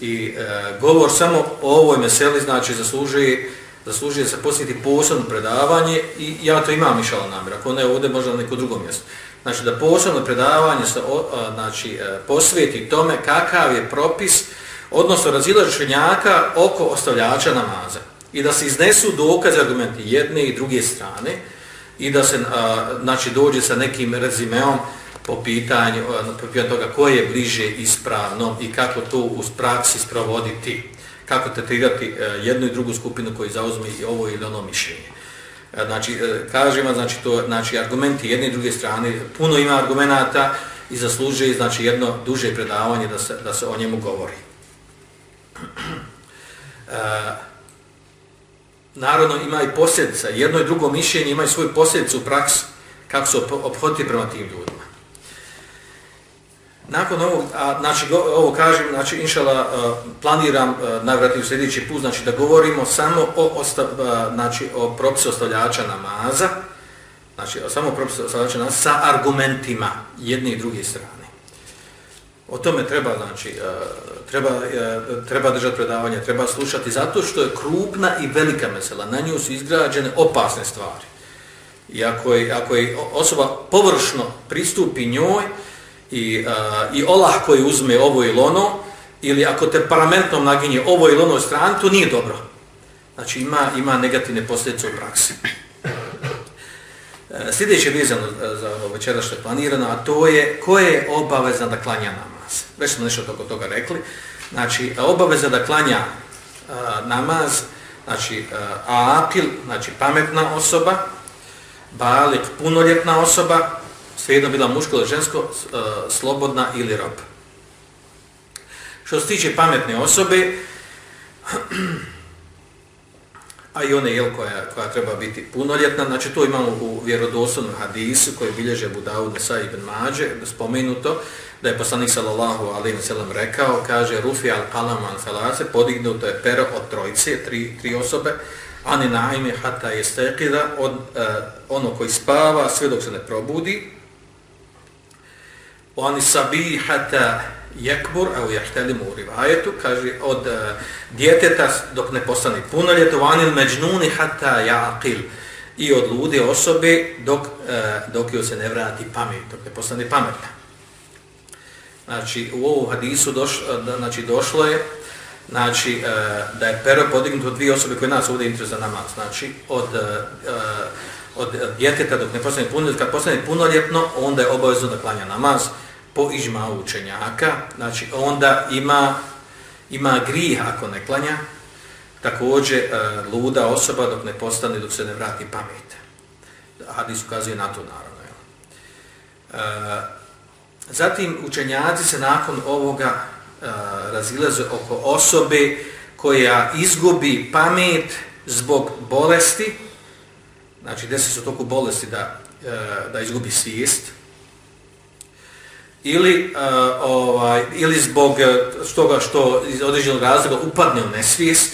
I e, govor samo o ovoj meseli, znači zaslužuje, zaslužuje se posjeti posebno predavanje i ja to imam mišala namjer, ako ne ovdje možda na neko drugo mjesto. Znači da posebno predavanje se o, a, znači, e, posvijeti tome kakav je propis, odnosno razilaženjaka oko ostavljača namaza i da se iznesu dokaze argumenti jedne i druge strane i da se a, znači dođe sa nekim rezimeom po pitanju, a, po pitanju toga koje je bliže ispravno i kako to u praksi sprovoditi, kako tretirati e, jednu i drugu skupinu koji zauzme i ovo ili ono mišljenje. E, znači, e, kažemo, znači, to, znači, argumenti jedne i druge strane, puno ima argumenata i zaslužuje znači, jedno duže predavanje da se, da se o njemu govori. Narodno ima i posljedica. Jedno i drugo mišljenje ima i svoju posljedicu u praksi kako se obhoditi prema tim ljudima. Nakon ovog, a, znači, go, ovo kažem, znači, inšala, planiram najvratnije u sljedeći put, znači, da govorimo samo o, ostav, znači, o propisu ostavljača namaza, znači, o samo propisu ostavljača namaza sa argumentima jedne i druge strane. O tome treba, znači, e, treba, e, treba držati predavanje, treba slušati, zato što je krupna i velika mesela. Na nju su izgrađene opasne stvari. I ako je, ako je osoba površno pristupi njoj i, e, i olah koji uzme ovo ili ono, ili ako temperamentnom naginje ovo ili ono stranu, to nije dobro. Znači, ima, ima negativne posljedice u praksi. Sljedeće vezano za ovo večera što je planirano, a to je ko je obavezan da klanja nam već smo nešto oko toga rekli, znači obaveza da klanja uh, namaz, znači uh, apil, znači pametna osoba, balik, punoljetna osoba, svejedno bila muško ili žensko, uh, slobodna ili rob. Što se tiče pametne osobe, a i one jel, koja, koja treba biti punoljetna, znači to imamo u vjerodoslovnom hadisu koji bilježe Budavu Nesa ibn Mađe, spomenuto, da je poslanik sallallahu alejhi ve sellem rekao kaže rufi al qalam an salase podignuto je pero od trojice tri, tri osobe ani naime hatta stekida, od uh, ono koji spava sve dok se ne probudi. Oni sabi hatta yakbur au yahtalim u rivajetu, kaže od uh, djeteta dok ne postane punoljeto anil međnuni hatta yaqil i od lude osobe dok uh, dok joj se ne vrati pamet dok ne postane pametna znači u ovom hadisu doš, znači, došlo je znači, e, da je pero podignuto dvije osobe koje nas ovdje interesuje za namaz. Znači, od, e, e, od djeteta dok ne postane punoljetno, kad postane punoljetno, onda je obavezno da klanja namaz. po ižma učenjaka, znači onda ima, ima grih ako ne klanja, također e, luda osoba dok ne postane, dok se ne vrati pamet. Hadis ukazuje na to naravno. E, zatim učenjaci se nakon ovoga e, razilaze oko osobe koja izgubi pamet zbog bolesti, znači desi se toku bolesti da, e, da izgubi svijest, ili, uh, ovaj, ili zbog e, toga što iz određenog razloga upadne u nesvijest,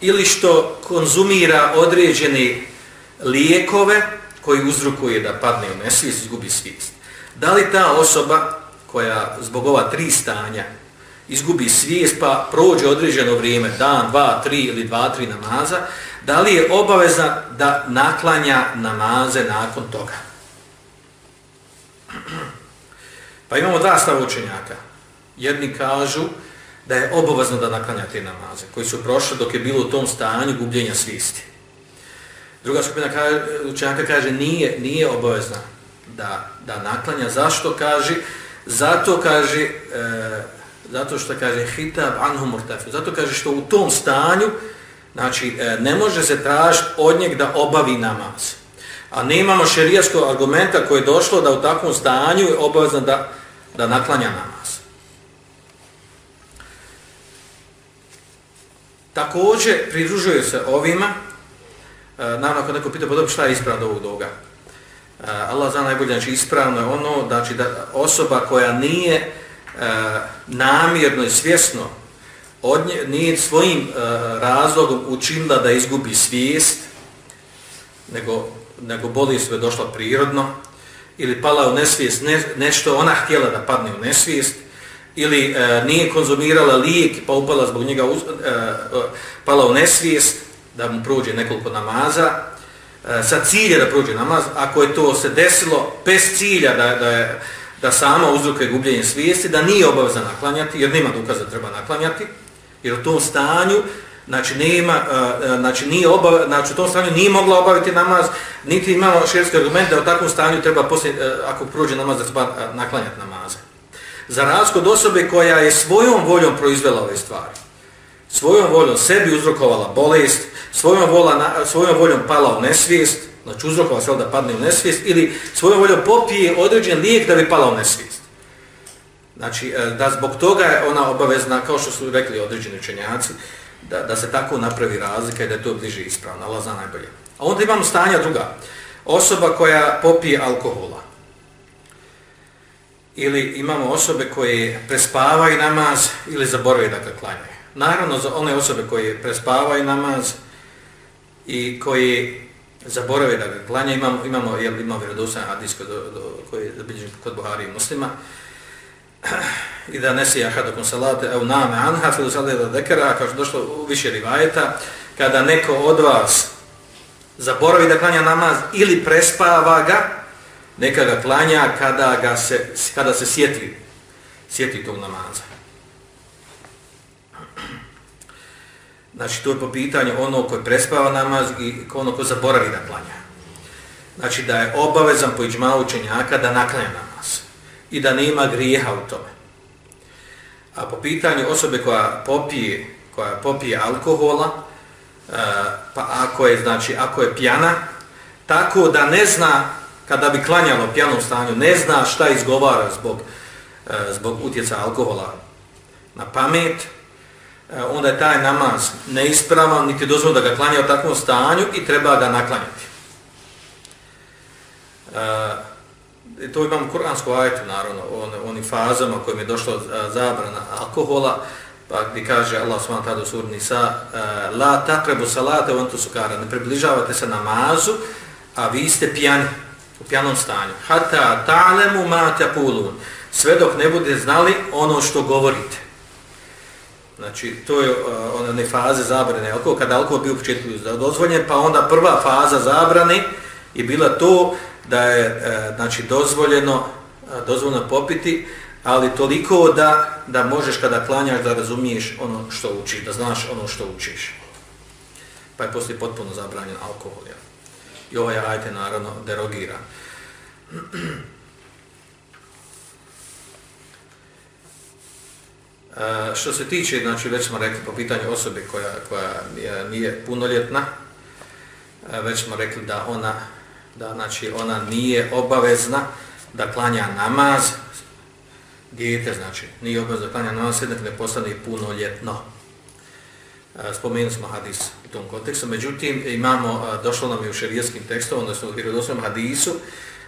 ili što konzumira određene lijekove koji uzrokuje da padne u nesvijest, izgubi svijest. Da li ta osoba koja zbog ova tri stanja izgubi svijest pa prođe određeno vrijeme, dan, dva, tri ili dva, tri namaza, da li je obaveza da naklanja namaze nakon toga? Pa imamo dva stava učenjaka. Jedni kažu da je obavezno da naklanja te namaze, koji su prošli dok je bilo u tom stanju gubljenja svijesti. Druga skupina učenjaka kaže nije, nije obavezna da, da naklanja. Zašto kaže? Zato kaže, e, zato što kaže hitab anhu murtafi. Zato kaže što u tom stanju znači, e, ne može se tražiti od njeg da obavi namaz. A nemamo šerijaskog argumenta koje je došlo da u takvom stanju je obavezno da, da naklanja namaz. Također pridružuje se ovima, e, naravno ako neko pita pa podobno šta je ispravno ovog doga. Eh, Allah zna najbolje, znači ispravno je ono, znači da osoba koja nije e, namjerno i svjesno od nje, nije svojim eh, razlogom učinila da izgubi svijest, nego, nego bolest sve došla prirodno, ili pala u nesvijest, ne, nešto ona htjela da padne u nesvijest, ili e, nije konzumirala lijek pa upala zbog njega uz, e, e, pala u nesvijest da mu prođe nekoliko namaza E, sa cilja da prođe namaz ako je to se desilo bez cilja da, da, je, da sama uzroka je gubljenje svijesti da nije obaveza naklanjati jer nema dokaza da treba naklanjati jer u tom stanju znači nema e, e, znači nije obave, znači u tom stanju nije mogla obaviti namaz niti imala šerijski argument da u takvom stanju treba poslije, ako prođe namaz da treba naklanjati namaze za razliku od osobe koja je svojom voljom proizvela ove stvari. Svojom voljom sebi uzrokovala bolest, svojom, vola, svojom voljom pala u nesvijest, znači uzrokovala se da padne u nesvijest, ili svojom voljom popije određen lijek da bi pala u nesvijest. Znači, e, da zbog toga je ona obavezna, kao što su rekli određeni učenjaci, da, da se tako napravi razlika i da je to bliže ispravno, Allah zna najbolje. A onda imamo stanja druga. Osoba koja popije alkohola ili imamo osobe koje prespavaju namaz ili zaboravaju da dakle, ga klanjaju. Naravno, za one osobe koje prespavaju namaz i koji zaborave da ga klanja, imamo, imamo, jel, imamo vjerodostan hadis kod, do, koji je zabilježen kod Buhari i muslima, i da nesi ahadukum salate au name anha filu salate da dekara, kao što došlo u više rivajeta, kada neko od vas zaboravi da klanja namaz ili prespava ga, neka ga klanja kada, ga se, kada se sjeti, sjeti tog namaza. Znači, to je po pitanju ono koji prespava namaz i ono ko zaboravi da klanja. Znači, da je obavezan po iđma učenjaka da naklanja namaz i da nema grijeha u tome. A po pitanju osobe koja popije, koja popije alkohola, e, pa ako je, znači, ako je pjana, tako da ne zna kada bi klanjalo pjanom stanju, ne zna šta izgovara zbog, e, zbog utjeca alkohola na pamet, E, onda je taj namaz neispravan, niti dozvol da ga klanja u takvom stanju i treba ga naklanjati. E, to imam kuransku ajetu, naravno, on, onim fazama kojim je došla e, zabrana alkohola, pa gdje kaže Allah s.w.t. tada u surni sa e, la takrebu salate on tu sukara ne približavate se namazu, a vi ste pijani u pijanom stanju. Hata ta'lemu ma taqulun. Sve dok ne bude znali ono što govorite. Znači, to je uh, one faze zabrane alkohol, kada alkohol bio u početku dozvoljen, pa onda prva faza zabrane je bila to da je uh, znači, dozvoljeno, uh, dozvoljeno popiti, ali toliko da, da možeš kada klanjaš da razumiješ ono što učiš, da znaš ono što učiš. Pa je poslije potpuno zabranjen alkohol. Ja. I ovaj ajte naravno derogira. E, što se tiče, znači već smo rekli po pitanju osobe koja, koja nije punoljetna, e, već smo rekli da ona da znači ona nije obavezna da klanja namaz. Dijete znači nije obavezna da klanja namaz sve ne postane punoljetno. E, spomenuli smo hadis u tom kontekstu međutim imamo e, došlo nam je u šerijskim tekstovima odnosno u vjerodostojnom hadisu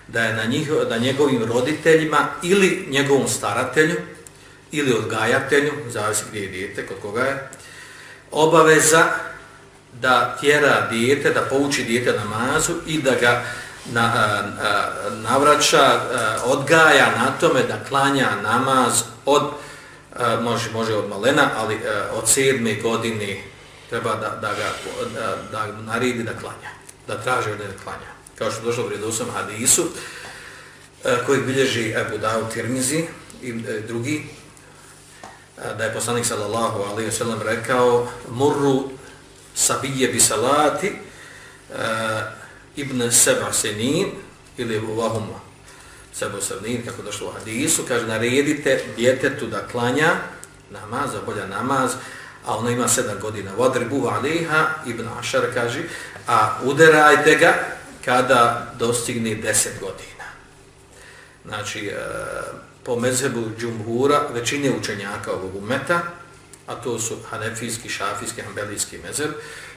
da je na njih da njegovim roditeljima ili njegovom staratelju ili odgajatelju, zavisi gdje je dijete, kod koga je, obaveza da tjera dijete, da pouči dijete namazu i da ga na, a, a, navraća, a, odgaja na tome da klanja namaz od, a, može, može od malena, ali a, od sedme godine treba da, da ga da, da naredi da klanja, da traži od da klanja. Kao što je došlo u vredosom hadisu, a, koji bilježi Abu Dao Tirmizi i e, drugi, da je poslanik sallallahu alaihi ve sellem rekao murru sabije bi salati uh, ibn seba senin ili vahuma seba senin kako došlo u hadisu kaže naredite djetetu da klanja namaz bolja namaz a ono ima 7 godina. Vodribu aliha ibn Ašar kaže a uderajte ga kada dostigne 10 godina. Znači uh, po mezhebu džumhura, većine učenjaka ovog umeta, a to su hanefijski, šafijski, hanbelijski mezheb,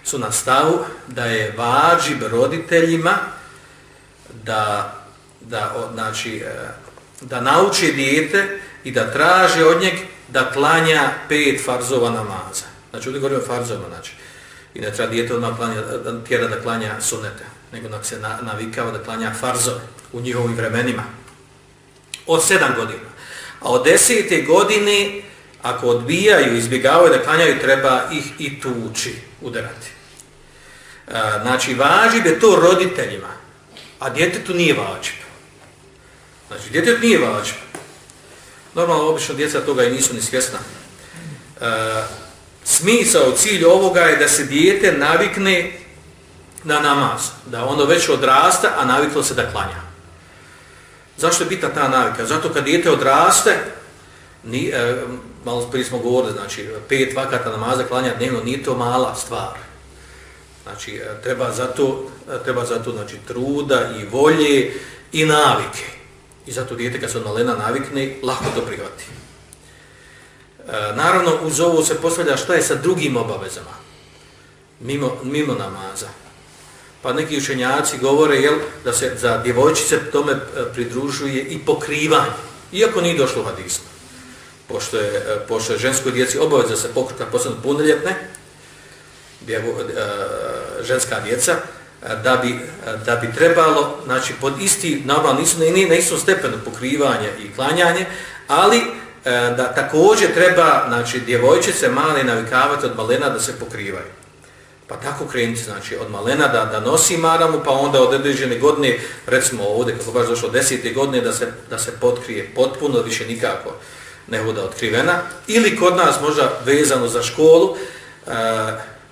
su na stavu da je vađib roditeljima da, da, znači, e, da nauči dijete i da traže od njeg da klanja pet farzova namaza. Znači, ovdje govorimo farzova, znači. I ne treba dijete odmah klanja, tjera da klanja sunete, nego da se navikava da klanja farzove u njihovim vremenima od sedam godina. A od desete godine, ako odbijaju, izbjegavaju da klanjaju, treba ih i tuči, udarati. E, znači, važib je to roditeljima, a djetetu nije važib. Znači, djetetu nije važib. Normalno, obično djeca toga i nisu ni svjesna. E, smisao, cilj ovoga je da se dijete navikne na namaz, da ono već odrasta, a naviklo se da klanja. Zašto je bitna ta navika? Zato kad dijete odraste, ni, e, malo prije smo govorili, znači pet vakata namaza klanja dnevno, nije to mala stvar. Znači, e, treba zato, e, treba zato znači, truda i volje i navike. I zato dijete kad se od malena navikne, lahko to prihvati. E, naravno, uz ovo se postavlja šta je sa drugim obavezama, mimo, mimo namaza pa neki učenjaci govore jel, da se za djevojčice tome e, pridružuje i pokrivanje, iako nije došlo u hadismu. Pošto je, e, pošto je ženskoj djeci obaveza se pokrita posebno punoljetne, djevo, e, ženska djeca, e, da bi, da bi trebalo, znači pod isti, normalno nisu na, na istom stepenu pokrivanje i klanjanje, ali da također treba znači, djevojčice male navikavati od malena da se pokrivaju. Pa tako krenuti, znači, od malena da, da nosi maramu, pa onda od određene godine, recimo ovdje, kako baš došlo desete godine, da se, da se potkrije potpuno, više nikako ne bude otkrivena. Ili kod nas možda vezano za školu, e,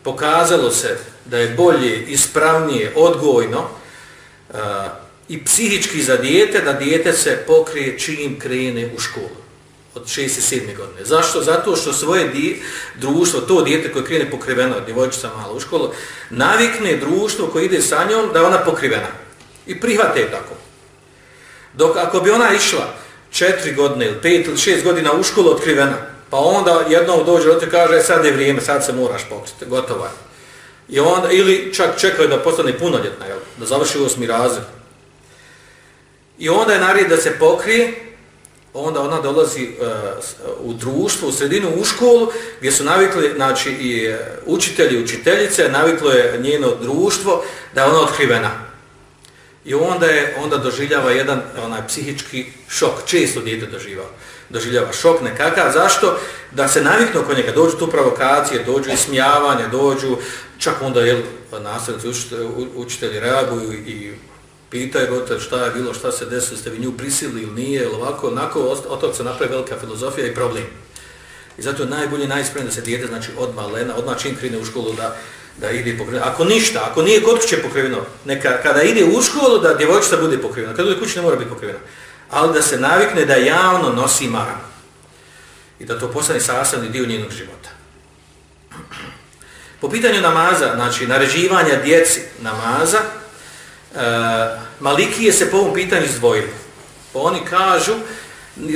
pokazalo se da je bolje, ispravnije, odgojno e, i psihički za dijete, da dijete se pokrije čim krene u školu od 67. godine. Zašto? Zato što svoje di, društvo, to dijete koje krene pokriveno, djevojčica malo u školu, navikne društvo koje ide sa njom da ona pokrivena. I prihvate tako. Dok ako bi ona išla 4 godine ili 5 ili 6 godina u školu otkrivena, pa onda jednom dođe i kaže e, sad je vrijeme, sad se moraš pokriti, gotovo je. I onda, ili čak čekaju da postane punoljetna, jel? da završi osmi razred. I onda je narijed da se pokrije, onda ona dolazi uh, u društvo, u sredinu, u školu, gdje su navikli, znači i e, učitelji učiteljice, naviklo je njeno društvo da je ona otkrivena. I onda je onda doživljava jedan onaj psihički šok, često dijete doživa. Doživljava šok nekakav, zašto? Da se naviknu oko njega, dođu tu provokacije, dođu i smijavanje, dođu, čak onda jel, nastavnici učitelji reaguju i pitaju roditelj šta je bilo, šta se desilo, ste vi nju prisilili ili nije, ili ovako, onako, od toga se napravi velika filozofija i problem. I zato je najbolje, najspremno da se dijete, znači odmah lena, odmah čim krine u školu da, da ide pokriveno. Ako ništa, ako nije kod kuće pokriveno, neka, kada ide u školu da djevojčica bude pokrivena, kada bude kući ne mora biti pokrivena, ali da se navikne da javno nosi maram. i da to postane sastavni dio njenog života. Po pitanju namaza, znači naređivanja djeci namaza, Eh, Malikije se po ovom pitanju izdvojili. Pa oni kažu,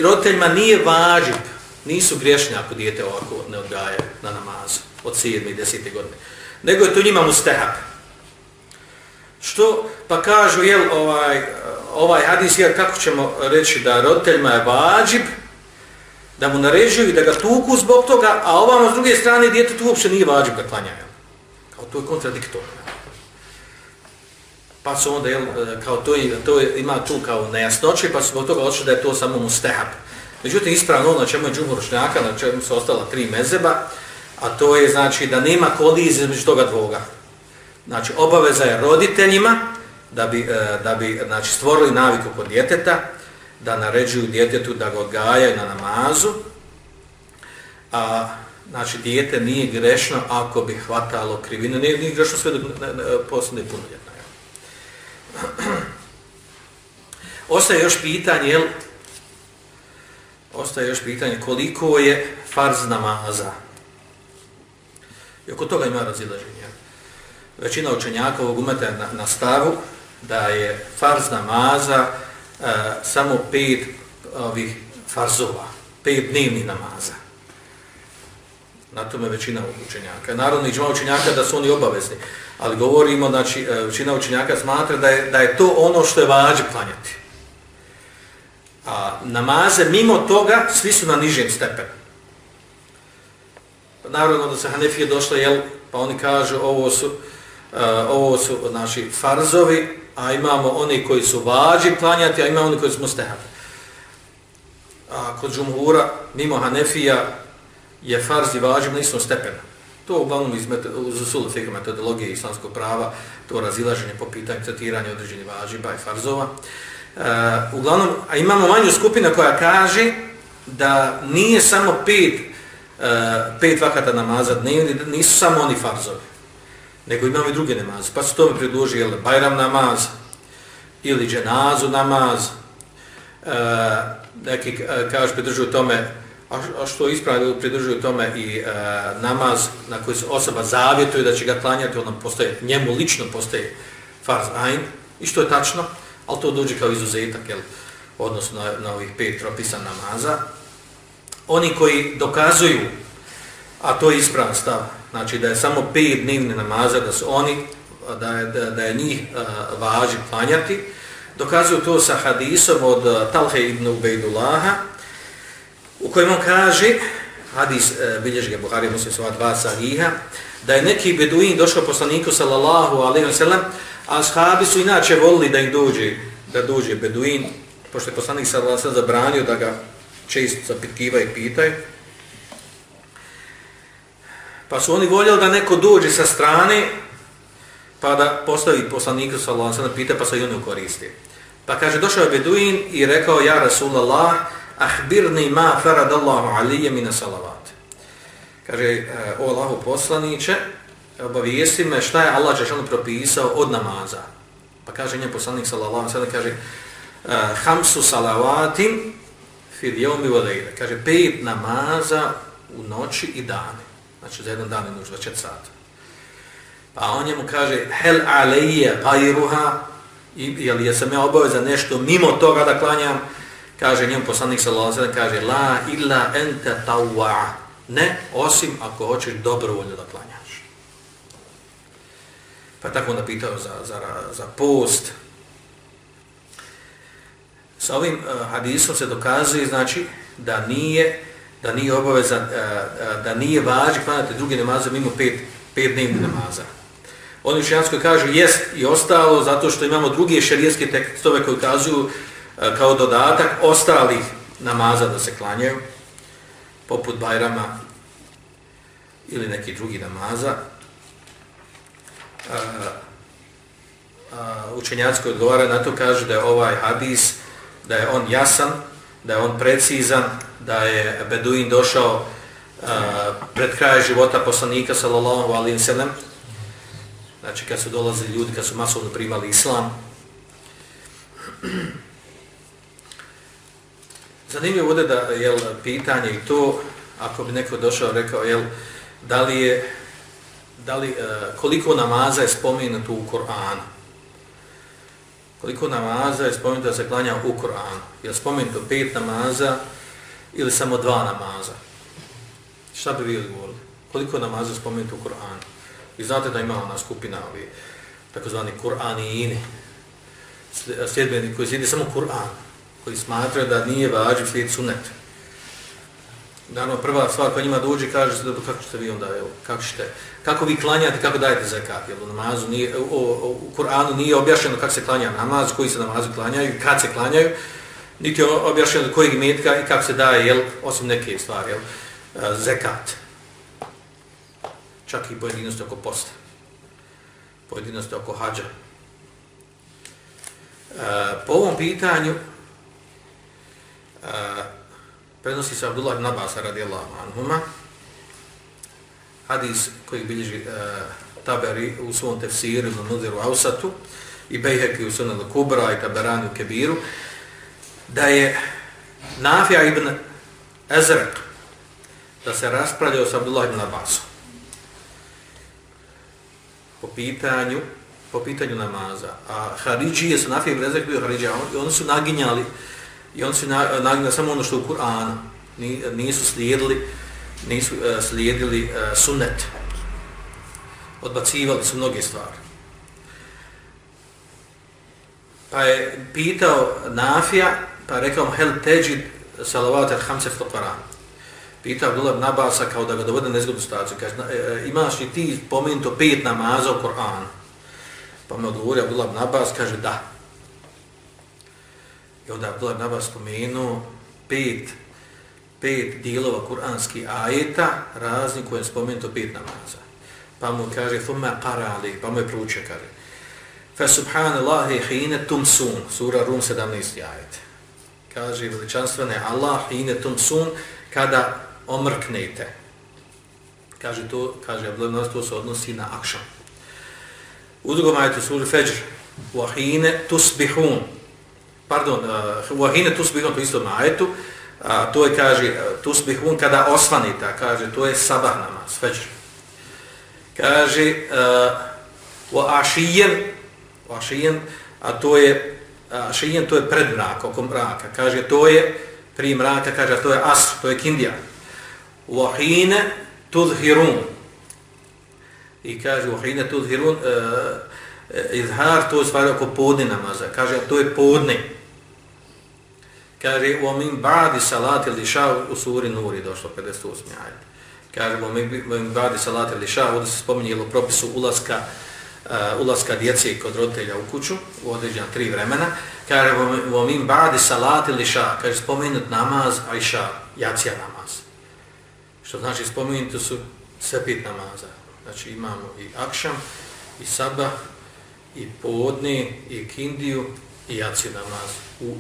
roditeljima nije važib, nisu griješni ako dijete ovako ne odgaje na namazu od 7. i 10. godine. Nego je to njima mustehab. Što? Pa kažu, jel, ovaj, ovaj hadis, jel, kako ćemo reći da roditeljima je vađib, da mu naređuju i da ga tuku zbog toga, a ovamo s druge strane djete tu uopće nije vađib da klanjaju. Kao to je kontradiktorno. Pa su onda, jel, e, kao to, to ima tu kao nejasnoće, pa su zbog toga odšli da je to samo mustehab. Međutim, ispravno ono na čemu je džumhur šnjaka, na čemu su ostala tri mezeba, a to je znači da nema kolizije između toga dvoga. Znači, obaveza je roditeljima da bi, e, da bi znači, stvorili naviku kod djeteta, da naređuju djetetu da ga odgajaju na namazu, a znači, dijete nije grešno ako bi hvatalo krivinu, nije, nije grešno sve do posljedne punoljetna. Ostaje još pitanje, jel, ostaje još pitanje koliko je farz namaza. I oko toga ima razilaženje. Većina učenjaka ovog umeta na, na stavu da je farz namaza e, samo pet ovih farzova, pet dnevni namaza. Na tome većina učenjaka. Naravno, iđma učenjaka da su oni obavezni, ali govorimo, znači, e, većina učenjaka smatra da je, da je to ono što je vađe klanjati. A namaze mimo toga svi su na nižem stepenu. Naravno da se Hanefije došlo, jel, pa oni kažu ovo su, uh, ovo su naši farzovi, a imamo oni koji su vađi klanjati, a imamo oni koji su mustehabi. A kod džumhura, mimo Hanefija, je farz i vađi na istom stepenu. To uglavnom iz usulu fika metodologije islamskog prava, to razilaženje po pitanju citiranja određenih vađiba i farzova. E, uglavnom, a imamo manju skupinu koja kaže da nije samo pet, e, pet vakata namaza dnevni, nisu samo oni farzovi, nego imamo i druge namaze. Pa su to mi predloži, jel, Bajram namaz ili dženazu namaz, e, neki e, kaže pridržuju tome a što ispravljaju pridržuju tome i e, namaz na koji se osoba zavjetuje da će ga klanjati, ono postaje, njemu lično postaje farz ain, i što je tačno, ali to dođe kao izuzetak, jel, odnosno na, na ovih pet propisan namaza. Oni koji dokazuju, a to je ispravan stav, znači da je samo pet dnevne namaza, da su oni, da je, da, da je njih e, važi klanjati, dokazuju to sa hadisom od e, Talhe ibn Ubejdullaha, u kojem on kaže, hadis e, bilježge Buhari, muslim su dva sahiha, da je neki beduin došao poslaniku sallallahu alaihi wa sallam, a shabi su inače volili da im dođe, da dođe beduin, pošto je poslanik sallallahu alaihi wa sallam zabranio da ga često zapitkiva i pitaju. Pa su oni voljeli da neko dođe sa strane, pa da postavi poslaniku sallallahu alaihi wa sallam pita, pa se i oni koriste. Pa kaže, došao je beduin i rekao, ja Rasulallah, ahbirni ma faradallahu alije mine salavat. Kaže, e, o Allahu poslaniće, obavijesti me šta je Allah Žešanu propisao od namaza. Pa kaže njen poslanik sallallahu sallam, kaže, e, hamsu salavatim fil jomi volejde. Kaže, pet namaza u noći i dane. Znači, za jedan dan je nuž, 24 sata. Pa on njemu kaže, hel alejje gajruha, jel jesam ja obavezan nešto mimo toga da klanjam, kaže njemu poslanik sallallahu alejhi ve kaže la illa anta tawwa. Ne osim ako hoćeš dobrovoljno da klanjaš. Pa tako onda pitao za, za, za post. Sa ovim uh, hadisom se dokazuje znači da nije da nije obavezan uh, uh, da nije važi klanjati druge namaze mimo pet, pet dnevnih namaza. Oni učenjansko kažu jest i ostalo zato što imamo druge šerijske tekstove koji kazuju E, kao dodatak ostalih namaza da se klanjaju, poput Bajrama ili neki drugi namaza. E, učenjaci koji odgovaraju na to kaže da je ovaj hadis, da je on jasan, da je on precizan, da je Beduin došao e, pred kraj života poslanika sallallahu alaihi sallam, znači kad su dolazili ljudi, kad su masovno primali islam, Zanimljivo je da je pitanje i to ako bi neko došao rekao, jel, da li je, da li, e, koliko namaza je spomenuto u Koranu? Koliko namaza je spomenuto da se klanja u Koranu? Je li spomenuto pet namaza ili samo dva namaza? Šta bi vi odgovorili? Koliko namaza je spomenuto u Koranu? I znate da ima ona skupina, ovi, takozvani Koranijini, sljedbeni koji slijedi samo Kur'an, koji smatraju da nije vađiv slijed sunet. Naravno, prva stvar koja njima dođe, kaže se, kako ćete vi onda, evo, kako ćete, kako vi klanjate, kako dajete zekat, jel, u namazu nije, o u Kur'anu nije objašnjeno kako se klanja namaz, koji se namazu klanjaju, kad se klanjaju, niti je objašnjeno kojeg metka i kako se daje, jel, osim neke stvari, jel, e, zekat. Čak i pojedinosti oko posta. Pojedinosti oko hađa. E, po ovom pitanju, Eh, prenosi se Abdullah ibn Abbas radijallahu anhuma, hadis koji bilježi uh, Taberi u svom tefsiru na Nudiru Ausatu i Bejheki u Sunan Kubra i Taberani u Kebiru, da je Nafija ibn Ezrek da se raspravljao sa Abdullah ibn Abbasom po pitanju po pitanju namaza. A Haridžije su Nafija ibn Ezrek bio Haridžija, oni su naginjali I oni su nagnili samo ono što u Kur'anu. Nisu slijedili, nisu uh, slijedili uh, sunnet. Odbacivali su mnoge stvari. Pa je pitao Nafija, pa je rekao hel teđid salavat al hamse fil Kur'an. Pitao Abdullah Nabasa kao da ga dovode na izgodu. Kaže, e, imaš li ti pomenuto pet namaza u Kur'anu? Pa me odgovorio Abdullah Nabas, kaže da. I onda Abdullah spomenuo pet, pet dijelova kuranskih ajeta, razni koje je spomenuto pet namaza. Pa mu kaže, thumme qarali, pa mu je proučio, kaže, fa subhanallahi hine tumsun, sura Rum 17. ajet. Kaže, veličanstvene Allah hine tumsun, kada omrknete. Kaže to, kaže Abdullah to se odnosi na akšan. U drugom ajetu sura Fajr, wa hine tusbihun, pardon, eh, vahine tusbihun to isto na ajetu, a to je, kaže, eh, tusbihun kada osvanite, kaže, to je sabah namaz, fajr. Kaže, uh, wa ašijen, ašijen, a to je, ašijen to je pred mrak, oko mraka, kaže, to je, pri mraka, kaže, to je asr, to je kindija. Wahine tudhirun, i kaže, wahine tudhirun, uh, izhar, to je stvari oko podne namaza, kaže, to je podne, Kaže, u min ba'di salati liša u suri Nuri, došlo 58. ajet. Kaže, u min ba'di salati liša, ovdje se spominjelo u propisu ulaska, uh, ulaska djece kod roditelja u kuću, u određena tri vremena. Kaže, u min ba'di salati liša, kaže, spominut namaz, a iša, jacija namaz. Što znači, spominuti su sve pit namaza. Znači, imamo i akšam, i sabah, i podne, i kindiju, i jaciju namaz u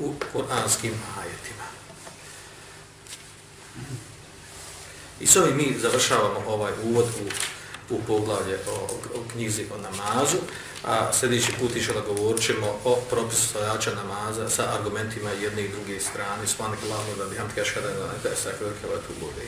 u kuranskim ajetima. I s ovim mi završavamo ovaj uvod u, u poglavlje o, o knjizi o namazu, a sljedeći put išla govorit ćemo o propisu stojača namaza sa argumentima jedne i druge strane. Svanak glavno da bi vam teška da je na nekaj sakvrke ovaj tu bude.